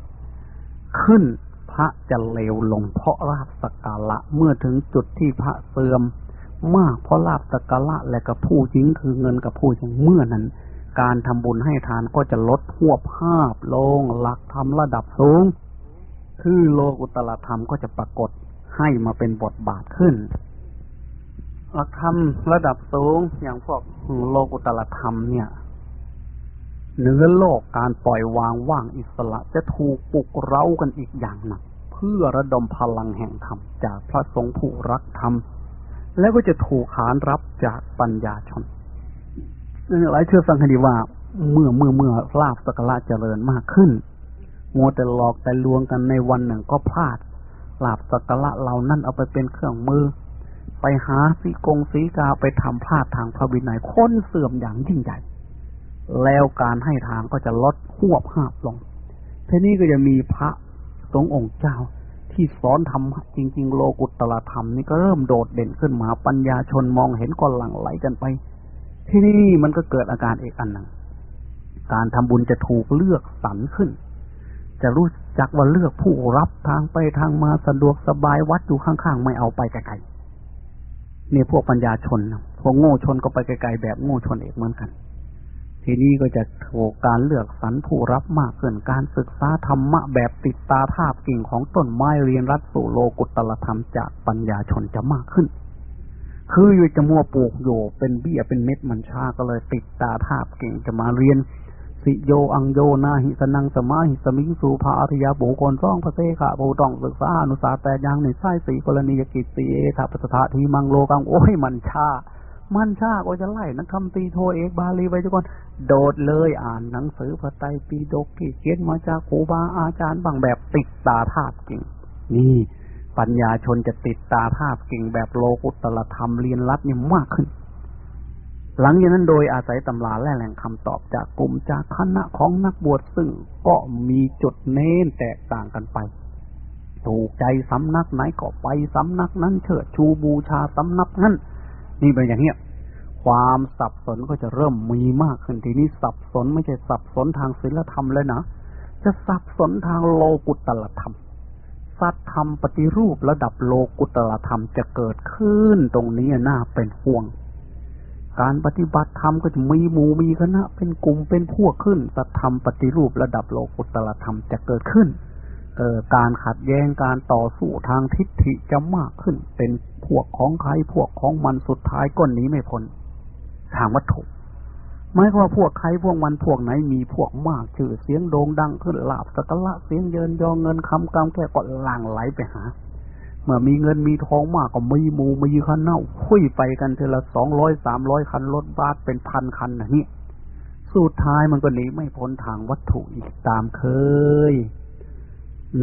ขึ้นพระจะเลวลงเพราะลาบสักการะเมื่อถึงจุดที่พระเสื่อม มากเพราะลาบสักการะและกับผู้หญิงคือเงินกับผู้หญิงเมื่อนั้น การทำบุญให้ทานก็จะลดหวบภาพลงหลักธรรมระดับสูง คือโลกุตละธรรมก็จะปรากฏให้มาเป็นบทบาทขึ้น หลักธรรมระดับสูงอย่างพวกโลกุตละธรรมเนี่ยเนื้อโลกการปล่อยวางว่างอิสระจะถูกปลุกเร้ากันอีกอย่างหนัก เพื่อระดมพลังแห่งธรรมจากพระสงฆ์ผู้รักธรรม แล้วก็จะถูกขานรับจากปัญญาชนหลายเชื่อฟังคดีว่า เมื่อเมื่อเมื่อลาบสกละเจริญมากขึ้นมัวแต่หลอกแต่ลวงกันในวันหนึ่งก็พลาดลาบสกละเหล่านั้นเอาไปเป็นเครื่องมือ ไปหาสีกงสีกาไปทำพลาดทางพระวินัยค้นเสื่อมอย่างยิ่งใหญ่ แล้วการให้ทางก็จะลดหวบหาบลงทีนี้ก็จะมีพระสงฆ์องค์เจ้าที่สอนธรรมจริง ๆ โลกุตตรธรรมนี่ก็เริ่มโดดเด่นขึ้นมาปัญญาชนมองเห็นก็หลั่งไหลกันไป ที่นี่มันก็เกิดอาการเอกอันหนึ่งการทำบุญจะถูกเลือกสรรขึ้น จะรู้จักว่าเลือกผู้รับทางไปทางมาสะดวกสบายวัดอยู่ข้างๆ ไม่เอาไปไกลๆ นี่พวกปัญญาชน พวกโง่ชนก็ไปไกลๆแบบโง่ชนเอกเหมือนกัน ทีนี้ก็จะถูกการเลือกสรรผู้รับมากขึ้นการศึกษาธรรมะแบบติดตาภาพกิ่งของต้นไม้เรียนรัดสู่โลกุตตรธรรมจากปัญญาชนจะมากขึ้น คืออยู่จะมัวปลูกโยเป็นเบี้ยเป็นเม็ดมันชาก็เลยติดตาภาพกิ่งจะมาเรียน สิโยอังโยนาหิสนังสมาหิสมิงสูภาอริยาบุคคลซ่องพระเสขะผู้ต้องศึกษาอนุสาแต่ยังในไส้สีกรณียกิจสีเอถาปัสถาทีมังโลกังโอ้ยมันชา มันชาก็จะไล่นักคำตีโทเอกบาลีไปทุกคนโดดเลยอ่านหนังสือพระไตรปิฎกที่เขียนมาจากครูบาอาจารย์บางแบบติดตาภาพกิ่งนี่ ปัญญาชนจะติดตาภาพกิ่งแบบโลกุตตรธรรมเรียนรัดนี่มากขึ้น หลังจากนั้นโดยอาศัยตำราและแหล่งคำตอบจากกลุ่มจากคณะของนักบวชซึ่งก็มีจุดเน้นแตกต่างกันไป ถูกใจสำนักไหนก็ไปสำนักนั้นเชิดชูบูชาสำนักนั้นนี่เป็นอย่างเนี้ยความสับสนก็จะเริ่มมีมากขึ้นทีนี้สับสนไม่ใช่สับสนทางศีลธรรมเลยนะจะสับสนทางโลกุตตรธรรมสัตธรรมปฏิรูประดับโลกุตตรธรรมจะเกิดขึ้นตรงนี้น่าเป็นห่วง การปฏิบัติธรรมก็จะมีหมู่มีคณะ เป็นกลุ่มเป็นพวกขึ้นสัตธรรมปฏิรูประดับโลกุตตรธรรมจะเกิดขึ้นเออการขัดแย้งการต่อสู้ทางทิฏฐิจะมากขึ้น เป็นพวกของใครพวกของมันสุดท้ายก็หนีไม่พ้นทางวัตถุหมายความว่าพวกใครพวกมันพวกไหนมีพวกมากชื่อเสียงโด่งดังขึ้นลาบสกละเสียงเยินยอเงินคำกำแก่ก็หลั่งไหลไปหา เมื่อมีเงินมีทองมากก็มีมูมีคันเน่าคุยไปกันเทละสองร้อยสามร้อยคันรถบัสเป็นพันคันนะนี่สุดท้ายมันก็หนีไม่พ้นทางวัตถุอีกตามเคย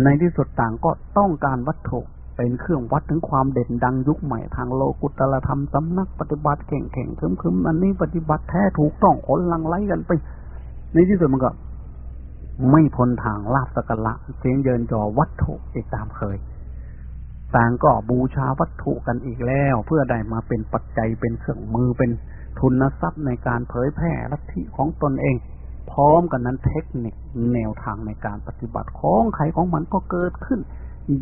ในที่สุดต่างก็ต้องการวัตถุเป็นเครื่องวัดถึงความเด่นดังยุคใหม่ทางโลกุตละธรรมสำนักปฏิบัติเข่งเข่งคึมคึมอันนี้ปฏิบัติแท้ถูกต้องคนลังไล่กันไป ในที่สุดมันก็ ไม่พ้นทางลาบสกละเสียงเยินจอวัตถุอีกตามเคย ต่างก็บูชาวัตถุกันอีกแล้ว เพื่อได้มาเป็นปัจจัยเป็นเครื่องมือเป็นทุนทรัพย์ในการเผยแพร่ลัทธิของตนเอง พร้อมกันนั้นเทคนิคแนวทางในการปฏิบัติของใครของมันก็เกิดขึ้น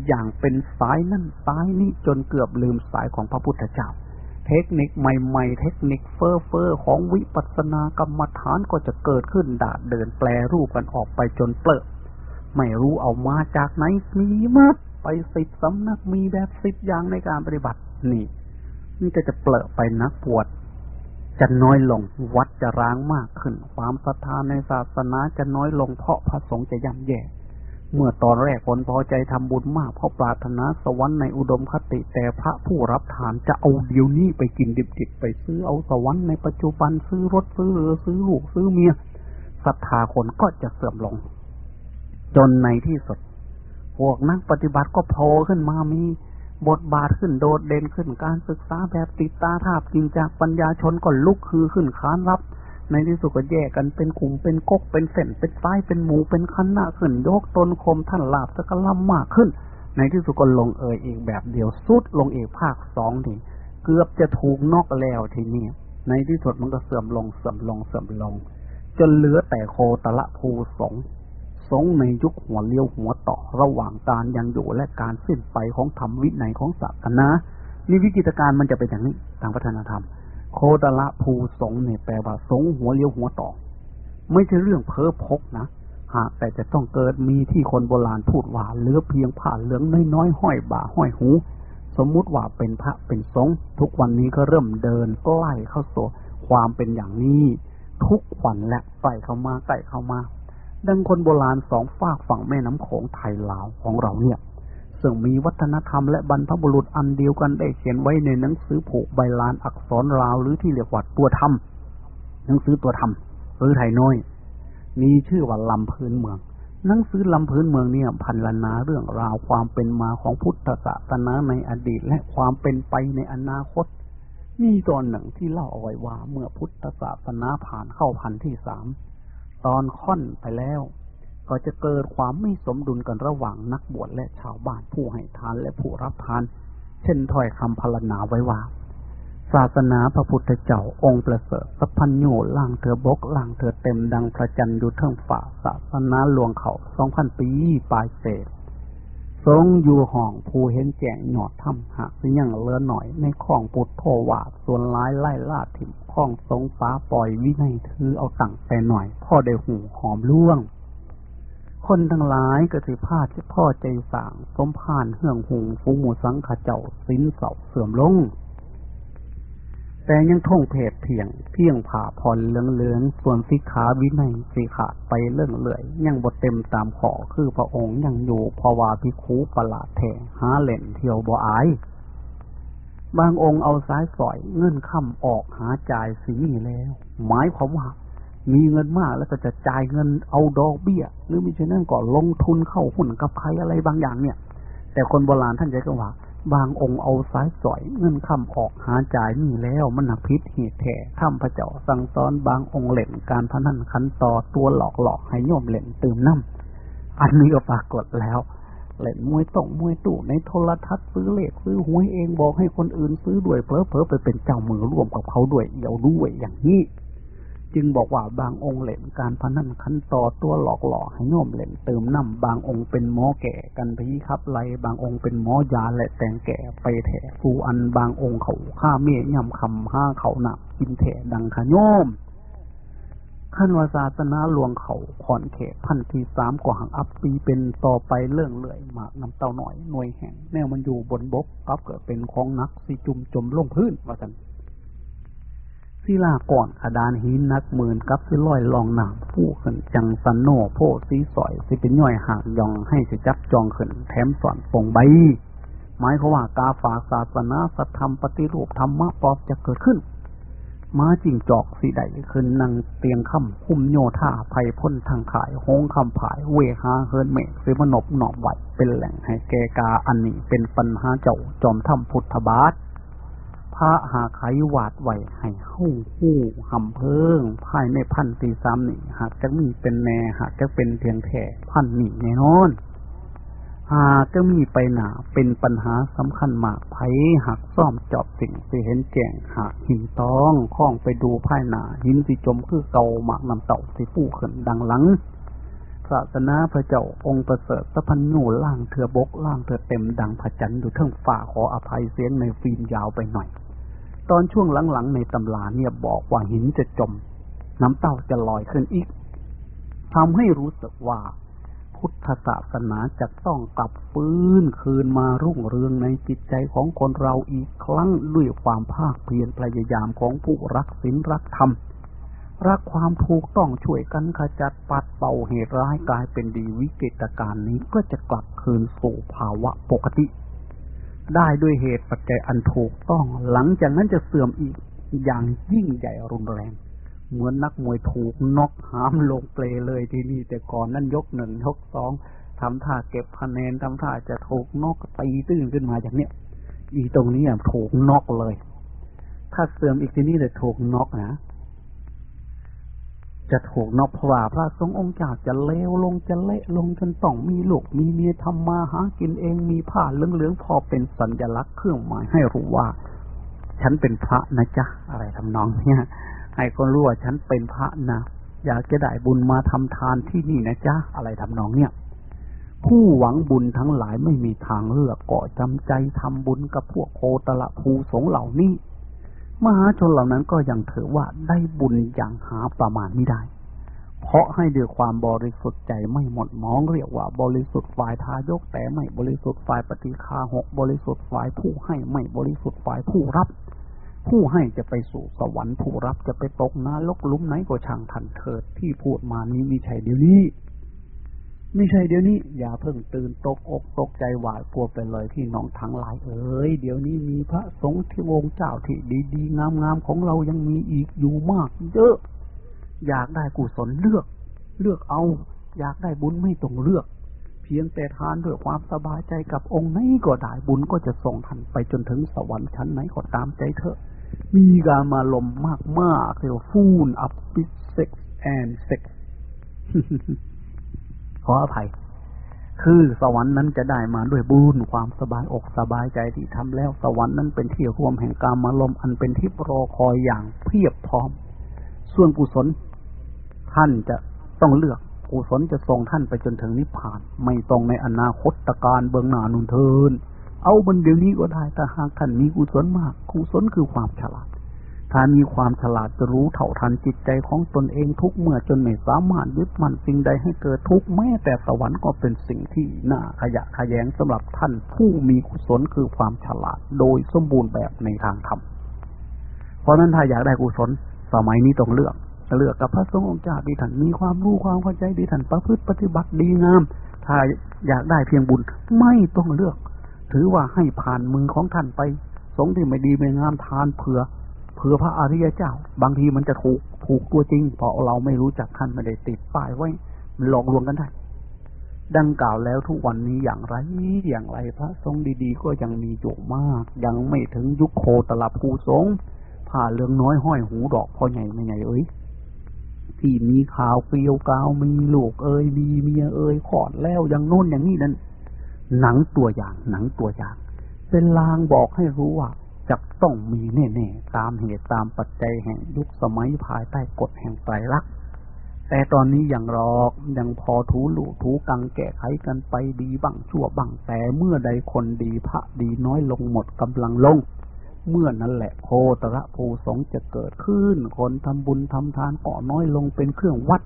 อย่างเป็นสายนั่นสายนี้จนเกือบลืมสายของพระพุทธเจ้า เทคนิคใหม่ๆ เทคนิคเฟอร์เฟอของวิปัสสนากรรมฐานก็จะเกิดขึ้นดาดเดินแปลรูปกันออกไปจนเปลอะไม่รู้เอามาจากไหนมีมาก ไปสิบสำนักมีแบบสิบอย่างในการปฏิบัติ นี่นี่ก็จะเปลอะไปนักปวด จะน้อยลงวัดจะร้างมากขึ้น ความศรัทธาในศาสนาจะน้อยลงเพราะพระสงฆ์จะย่ำแย่เมื่อตอนแรกคนพอใจทำบุญมากเพราะปรารถนาสวรรค์ในอุดมคติ แต่พระผู้รับทานจะเอาเดี๋ยวนี้ไปกินดิบๆไปซื้อเอาสวรรค์ในปัจจุบันซื้อรถซื้อเรือซื้อลูกซื้อเมียศรัทธาคนก็จะเสื่อมลง จนในที่สุด พวกนักปฏิบัติก็โผล่ขึ้นมามีบทบาทขึ้นโดดเด่นขึ้นการศึกษาแบบติดตาทาบจริงจากปัญญาชนก็ลุกคือขึ้นค้านรับ ในที่สุดก็แยกกันเป็นกลุ่มเป็นกกเป็นเส้นเป็นซ้ายเป็นหมูเป็นคันหน้าขึ้น ยกตนคมท่านลาบสกลัมมากขึ้น ในที่สุดก็ลงเอ่ยอีกแบบเดียวสุดลงเอกภาคสองทีเกือบจะถูกนอกแล้วทีนี้ในที่สุดมันก็เสื่อมลงเสื่อมลงเสื่อมลง จนเหลือแต่โคตละภูสง สงในยุคหัวเลี้ยวหัวต่อระหว่างการยังอยู่และการสิ้นไปของธรรมวินัยของศาสนานี่วิจิตการมันจะเป็นอย่างนี้ทางพัฒนธรรม โคตละภูสงเนี่ยแปลว่าสงหัวเลี้ยวหัวต่อ ไม่ใช่เรื่องเพ้อพกนะหากแต่จะต้องเกิดมีที่คนโบราณพูดว่าเหลือเพียงผ้าเหลืองน้อยๆห้อยบ่าห้อยหู สมมุติว่าเป็นพระเป็นสงทุกวันนี้ก็เริ่มเดินใกล้เข้าสู่ความเป็นอย่างนี้ ทุกวันและใกล้เข้ามาใกล้เข้ามา ดังคนโบราณสองฝากฝั่งแม่น้ำโขงไทยลาวของเราเนี่ยซึ่งมีวัฒนธรรมและบรรพบุรุษอันเดียวกันได้เขียนไว้ในหนังสือผูกใบลานอักษรราวหรือที่เรียกว่าตัวธรรมหนังสือตัวธรรมหรือไทยน้อย มีชื่อว่าลำพื้นเมือง หนังสือลำพื้นเมืองเนี่ยพันลนาเรื่องราวความเป็นมาของพุทธศาสนาในอดีตและความเป็นไปในอนาคต มีตอนหนึ่งที่เล่าเอาไว้ว่าเมื่อพุทธศาสนาผ่านเข้าพันที่สาม ตอนค่อนไปแล้ว ก็จะเกิดความไม่สมดุลกันระหว่างนักบวชและชาวบ้านผู้ให้ทานและผู้รับทาน เช่นถ้อยคำพรรณนาไว้ว่า ศาสนาพระพุทธเจ้าองค์ประเสริฐสัพพัญญูล่างเธอบกล่างเธอเต็มดังพระจันทร์อยู่เทิงฝ่าศาสนาหลวงเขาสองพันปีปลายเศษ ทรงอยู่ห้องผู้เห็นแจ้งหนอดถ้ำหักสิยังเลือหน่อย ในข้องปุดโทวาส่วนร้ายไล่ล่าถิ่มข้องสงฟ้าปล่อยวินัยถือเอาตั้งแต่หน่อย พ่อได้หูหอมล่วง คนทั้งหลายก็สิพาดพ่อใจสั่งสมผ่านเฮืองหุงฟูหมูสังขเจ้าสินเสาเสื่อมลง แต่ยังท่องเพศเพียง เพียงผ่าพรเหลืองเหลืองส่วนสิขาวินัยสิขาไปเรื่องเลื่อยยังบทเต็มตามขอคือพระองค์ยังอยู่พวาพิคูประหลาดแทงหาเล่นเที่ยวบ่อาย บางองค์เอาสายสอยเงื่อนค่ำออกหาจ่ายสีนี่แล้ว หมายความว่ามีเงินมากแล้วก็จะจ่ายเงินเอาดอกเบี้ย หรือมิฉะนั้นก็ลงทุนเข้าหุ้นกับใครอะไรบางอย่างเนี่ย แต่คนโบราณท่านใช้คำว่า บางองค์เอาสายสอยเงินคำออกหาจ่ายนี่แล้วมันหนักพิษเหตุแท้ข้ามพระเจ้าสั่งสอนบางองค์เล่นการพนันขันต่อตัวหลอกหลอกให้โยมเล่นตื่มน้ำอันนี้ก็ปรากฏแล้วเล่นมวยต่องมวยตู่ในโทรทัศน์ซื้อเลขซื้อหวยเองบอกให้คนอื่นซื้อด้วยเพอเพอไปเป็นเจ้ามือร่วมกับเขาด้วยเอี่ยวด้วยอย่างนี้ จึงบอกว่าบางองค์เล่นการพนันขันต่อตัวหลอกหลอกให้โยมเล่นเติมน้ำบางองค์เป็นหมอแก่กันพีขับไลบางองค์เป็นหมอยาและแต่งแก่ไปแถฟูอันบางองค์เขาฆ่าเมียย่ำคำห้าเขาหนักกินแถดังขโยมขั้นวาศาสนาหลวงเขาขอนเขตพันทีสามกว่าหังอัปปีเป็นต่อไปเรื่องเลื่อยหมากน้ำเต้าหน่อยหน่วยแห่งแนวมันอยู่บนบกกับเกิดเป็นของนักสิจุมจมลงพื้นว่ากัน ศิลาก่อนขดานหินนักหมื่นกับสิลอยลองหนามผู้ขึ้นจังสันโนโพสีสอย สิเป็นย่อยหากยองให้สิจับจองขึ้นแถมสอนปงใบหมายเขาว่ากาฝากศาสนาสัทธรรมปฏิรูปธรรมะปอบจะเกิดขึ้นม้าจิงจอกสีใดขึ้นนางเตียงค่ำคุ้มโยธาภัยพ้นทางขายโฮงคำผาย เวหาเฮินเมฆสิมนบหนอบไหวเป็นแหล่งให้แกกาอันนี้เป็นปัญหาเจ้าจอมถ้ำพุทธบาท พระหาไขวาดไหวให้หู้หู้หำเพิงภายในพันตีสามนี่หากจะมีเป็นแน่หากจะเป็นเพียงแท่พันนี่แน่นอนหากจะมีไปหนาเป็นปัญหาสำคัญมากไผหักซ่อมจอบสิ่งสิเห็นแจงหากหินตองข้องไปดูภายหนาหินสิจมคือเก่าหมากนำเต่าสิผู้ขึ้นดังหลัง ศาสนาพระเจ้าองค์ประเสริฐสะพันญูล่างเถือบกล่างเถือเต็มดังพระจันทร์อยู่เทิงฝ่าขออภัยเสียงในฟิล์มยาวไปหน่อย ตอนช่วงหลังๆในตำราเนี่ยบอกว่าหินจะจม น้ำเต้าจะลอยขึ้นอีกทำให้รู้สึกว่า พุทธศาสนาจะต้องกลับฟื้นคืนมารุ่งเรืองในจิตใจของคนเราอีกครั้งด้วยความภาคเพียรพยายามของผู้รักศีลรักธรรม รักความถูกต้องช่วยกันขจัดปัดเป่าเหตุร้ายกลายเป็นดีวิกฤตการณ์นี้ก็จะกลับคืนสู่ภาวะปกติ ได้ด้วยเหตุปัจจัยอันถูกต้อง หลังจากนั้นจะเสื่อมอีกอย่างยิ่งใหญ่รุนแรง เหมือนนักมวยถูกนอกหามลงเปลเลยทีนี้แต่ก่อนนั้นยกหนึ่งยกสองทำท่าเก็บคะแนนทำท่าจะถูกนอกตีตื้นขึ้นมาอย่างเนี้ยอีตรงนี้อะถูกนอกเลย ถ้าเสื่อมอีกทีนี้เลยถูกนอกนะ จะถูกนอกเพราะว่าพระสงฆ์องค์เจ้าจะเลวลงจะเละลงจนต้องมีลูกมีเมียทำมาหากินเองมีผ้าเหลืองๆพอเป็นสัญลักษณ์เครื่องหมายให้รู้ว่า ฉันเป็นพระนะจ๊ะอะไรทำนองเนี่ยให้คนรู้ว่าฉันเป็นพระนะอยากจะได้บุญมาทำทานที่นี่นะจ๊ะอะไรทำนองเนี่ยผู้หวังบุญทั้งหลายไม่มีทางเลือกก็จำใจทำบุญกับพวกโคตละภูสงเหล่านี้ มหาชนเหล่านั้นก็ยังถือว่าได้บุญอย่างหาประมาณไม่ได้ เพราะให้ด้วยความบริสุทธิ์ใจไม่หมดมองเรียกว่า บริสุทธิ์ฝ่ายทายกแต่ไม่บริสุทธิ์ฝ่ายปฏิคาหกบริสุทธิ์ฝ่ายผู้ให้ไม่บริสุทธิ์ฝ่ายผู้รับ ผู้ให้จะไปสู่สวรรค์ผู้รับจะไปตกนรกลุ่มไหนก็ช่างทันเถิดที่พูดมานี้มีใช่เดี๋ยวนี้ ไม่ใช่เดี๋ยวนี้ อย่าเพิ่งตื่นตกอกตกใจหวาดกลัวไปเลยที่น้องทั้งหลายเอ๋ยเดี๋ยวนี้มีพระสงฆ์ที่วงเจ้าที่ดีๆงามๆของเรายังมีอีกอยู่มาก เยอะ อยากได้กุศลเลือก เลือกเอา อยากได้บุญไม่ต้องเลือก เพียงแต่ทานด้วยความสบายใจกับองค์ไหนก็ได้บุญก็จะส่งทันไปจนถึงสวรรค์ชั้นไหนก็ตามใจเถอะ มีการมาลมมากๆเรียกว่าฟูนอัพปิsex and sex ขออภัย คือสวรรค์นั้นจะได้มาด้วยบุญความสบายอกสบายใจที่ทำแล้วสวรรค์นั้นเป็นที่รวมแห่งกามารมณ์อันเป็นที่รอคอยอย่างเพียบพร้อม ส่วนกุศลท่านจะต้องเลือกกุศลจะส่งท่านไปจนถึงนิพพาน ไม่ต้องในอนาคตการเบื้องหน้านู้นเทอญ เอาบันเดี๋ยวนี้ก็ได้แต่หากท่านมีกุศลมากกุศลคือความฉลาด ถ้ามีความฉลาดจะรู้เท่าทันจิตใจของตนเองทุกเมื่อจนไม่สามารถยึดมั่นสิ่งใดให้เกิดทุกแม้แต่สวรรค์ก็เป็นสิ่งที่น่าขยะขยงสำหรับท่านผู้มีกุศลคือความฉลาดโดยสมบูรณ์แบบในทางธรรม เพราะนั้นถ้าอยากได้กุศลสมัยนี้ต้องเลือกเลือกกับพระสงฆ์องค์เจ้าดีท่านมีความรู้ความเข้าใจดีท่านประพฤติปฏิบัติดีงาม ถ้าอยากได้เพียงบุญไม่ต้องเลือก ถือว่าให้ผ่านมือของท่านไป สงที่ไม่ดีไม่งามทานเผื่อ เผื่อพระอริยเจ้า บางทีมันจะถูกถูกตัวจริง เพราะเราไม่รู้จักท่านไม่ได้ติดป้ายไว้มันหลอกลวงกันได้ดังกล่าวแล้วทุกวันนี้อย่างไรอย่างไรพระสงฆ์ดีๆ ก็ยังมีอยู่มาก ยังไม่ถึงยุคโคตลับภูสงผ่าเรื่องน้อยห้อยหูดอกพอใหญ่ไม่ใหญ่เอ้ยที่มีข่าวเกลียวกาวมีลูกเอ้ยมีเมียเอ้ยขอดแล้วอย่างโน้นอย่างนี้นั้นหนังตัวอย่าง หนังตัวอย่าง เป็นลางบอกให้รู้ว่า จะต้องมีแน่ๆตามเหตุตามปัจจัยแห่งยุคสมัยภายใต้กฎแห่งไตรลักษณ์แต่ตอนนี้อย่างรอกยังพอถูหลูถูกังแก้ไขกันไปดีบ้างชั่วบ้างแต่เมื่อใดคนดีพระดีน้อยลงหมดกำลังลง เมื่อนั้นแหละโคตรภูสงจะเกิดขึ้น คนทำบุญทำทานก็น้อยลงเป็นเครื่องวัด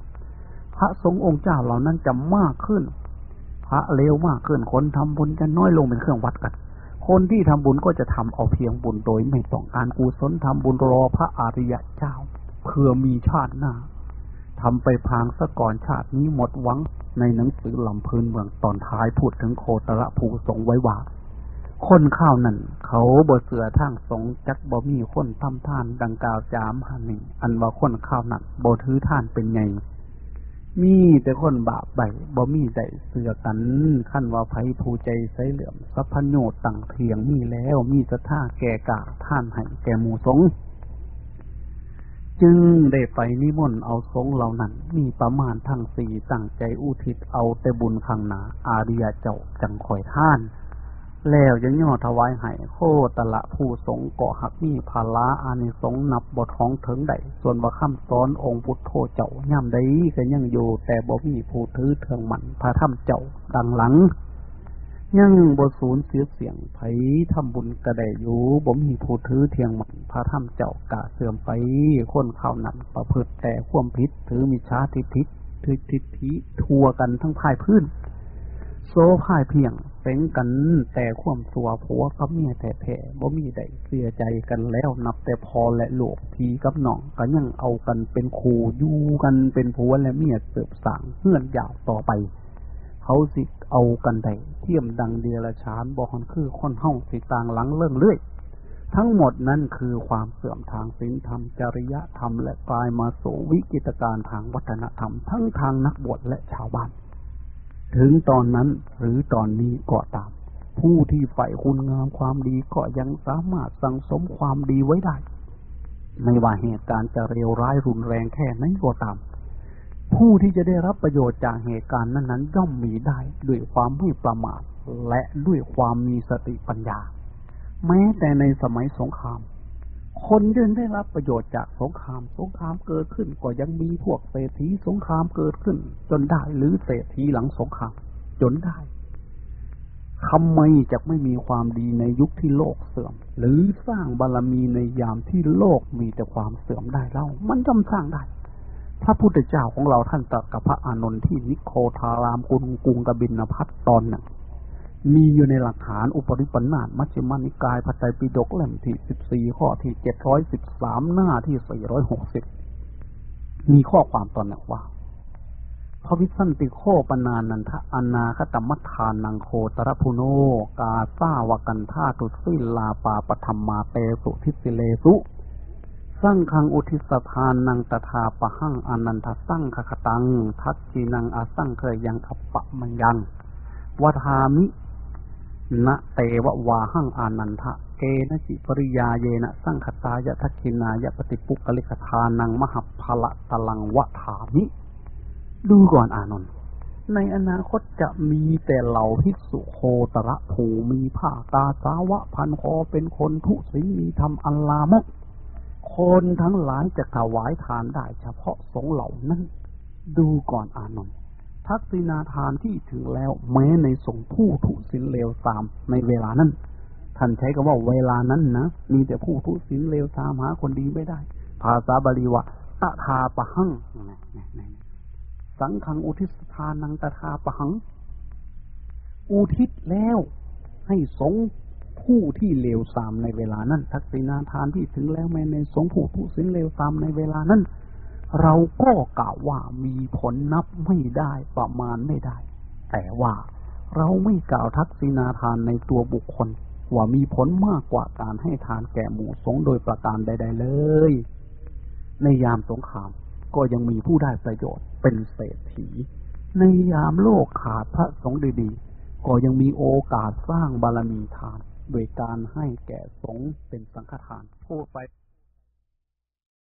พระสงฆ์องค์เจ้าเหล่านั้นจะมากขึ้น พระเลวมากขึ้นคนทำบุญจะน้อยลงเป็นเครื่องวัดกัน คนที่ทำบุญก็จะทำเอาเพียงบุญโดย ไม่ต้องการกุศลทำบุญรอพระอริยะเจ้าเพื่อมีชาติหน้าทำไปพางซะก่อนชาตินี้หมดหวังในหนังสือลำพื้นเมืองตอนท้ายพูดถึงโคตรภูสงไว้ว่าคนข้าวนั่นเขาบ่เสือทั้งสงจักบ่มีคนทำท่านดังกล่าวจามหันหนึ่ง อันว่าคนข้าวนั่นบ่ถือท่านเป็นไง มีแต่คนบาปใบบ่มีใจเสือกันขั้นว่าไผผู้ใจใสเหลื่อมสัพพโยตตั้งเทียงมีแล้ว มีสท่าแก่กาท่านให้แก่หมูสง จึงได้ไปนิมนต์เอาสงเหล่านั้น มีประมาณทั้งสี่ตั้งใจอุทิศเอาแต่บุญข้างหนาอาริยเจ้าจังคอยท่าน แล้วยังย่อถวายให้โคตละผู้สงเกาะหักมีภาละอานิสงนับบทท้องถึงใดส่วนบ่คำซ้อนองค์พุทโธเจ้าย่ำใดก็ยังอยู่แต่บ่มีผู้ถือเทืองมันพระถ้ำเจ้าดังหลังยังบ่สูญเสียเสียงไผทำบุญกระไดอยู่บ่มีผู้ถือเทียงมันพระถ้ำเจ้ากะเสื่อมไปคนข่าวนั้นประพฤติแต่ข่วมพิษถือมิชาทิฏฐิทิฏฐิทัวกันทั้งภายพื้น โซ่พ่ายเพียงเป็นกันแต่ข่มสัวผัวกับเมียแต่แผ่บ่มีใดเสียใจกันแล้วนับแต่พอและโลวกพีกับน้องก็ยังเอากันเป็นคู่อยู่กันเป็นผัวและเมียเสิบสั่งเพื่อนยาวต่อไป เขาสิเอากันใดเทียมดังเดียรชานบอกคนคือคนห้องสิต่างหลังเลื่องเลื่อยทั้งหมดนั้นคือความเสื่อมทางศีลธรรมจริยธรรมและกลายมาสู่วิกิตการทางวัฒนธรรม ทั้งทางนักบวชและชาวบ้าน ถึงตอนนั้นหรือตอนนี้ก็ตาม ผู้ที่ใฝ่คุณงามความดีก็ยังสามารถสั่งสมความดีไว้ได้ ไม่ว่าเหตุการณ์จะเร็วร้ายรุนแรงแค่ไหนก็ตาม ผู้ที่จะได้รับประโยชน์จากเหตุการณ์นั้นๆย่อมมีได้ด้วยความไม่ประมาทและด้วยความมีสติปัญญา แม้แต่ในสมัยสงคราม คนยังได้รับประโยชน์จากสงคราม สงครามเกิดขึ้นก็ยังมีพวกเศรษฐีสงครามเกิดขึ้น จนได้หรือเศรษฐีหลังสงคราม จนได้ทำไมจะไม่มีความดีในยุคที่โลกเสื่อม หรือสร้างบารรมีในยามที่โลกมีแต่ความเสื่อมได้เล่ามันจำสร้างได้ พระพุทธเจ้าของเราท่านตรัสกับพระอานนท์ที่นิโคทารามกุลกุงกบินพัทตอนหนึ่ง มีอยู่ในหลักฐานอุปริปันธามัชฌิมานิกายพระไตรปิฎกเล่มที่สิบสี่ข้อที่เจ็ดร้อยสิบสามหน้าที่สี่ร้อยหกสิบมีข้อความตอนนี้ว่าพระวิสันติโคปนานันทอนาคตมัทานังโคตรพุโน กาซาวกันธาตุสิลาปาปธรรมาเตสุทิสิเลสุ สร้างคังอุทิสทานนังตถาปะหังอนันทสั่งคคตัง ทัตจีนังอาสั่งเคยยังอปปะมังยังวัฏามิ นะเตวะวาหังอานันทะ เกนจิปริยาเยนะสังคตายะทักินายะปฏิปุกลิกทานังมหพละตลังวะถามิ ดูก่อนอานนท์ในอนาคตจะมีแต่เหล่าภิกษุโคตระผูมีผ้าตาสาวะพันคอเป็นคนทุศีลมีธรรมอัลลามก คนทั้งหลายจะถวายทานได้เฉพาะสงเหล่านั้น ดูก่อนอานนท์ ทักษิณาทานที่ถึงแล้วแม้ในสงผู้ทุศีลเลวตามในเวลานั้น ท่านใช้คำว่าเวลานั้นนะมีแต่ผู้ทุศีลเลวตามหาคนดีไม่ได้ ภาษาบาลีว่าตะทาปะหังสังฆังอุทิศทานังตถาปะหัง อุทิศแล้วให้สงผู้ที่เลวทรามในเวลานั้น ทักษิณาทานที่ถึงแล้วแม้ในสงผู้ทุศีลเลวทรามในเวลานั้น เราก็กล่าวว่ามีผลนับไม่ได้ประมาณไม่ได้ แต่ว่าเราไม่กล่าวทักษิณาทานในตัวบุคคล ว่ามีผลมากกว่าการให้ทานแก่หมู่สงโดยประการใด ๆ เลย ในยามสงครามก็ยังมีผู้ได้ประโยชน์เป็นเศรษฐี ในยามโลกขาดพระสงฆ์ดีๆ ก็ยังมีโอกาสสร้างบารมีทาน โดยการให้แก่สงฆ์เป็นสังฆทานพูดไป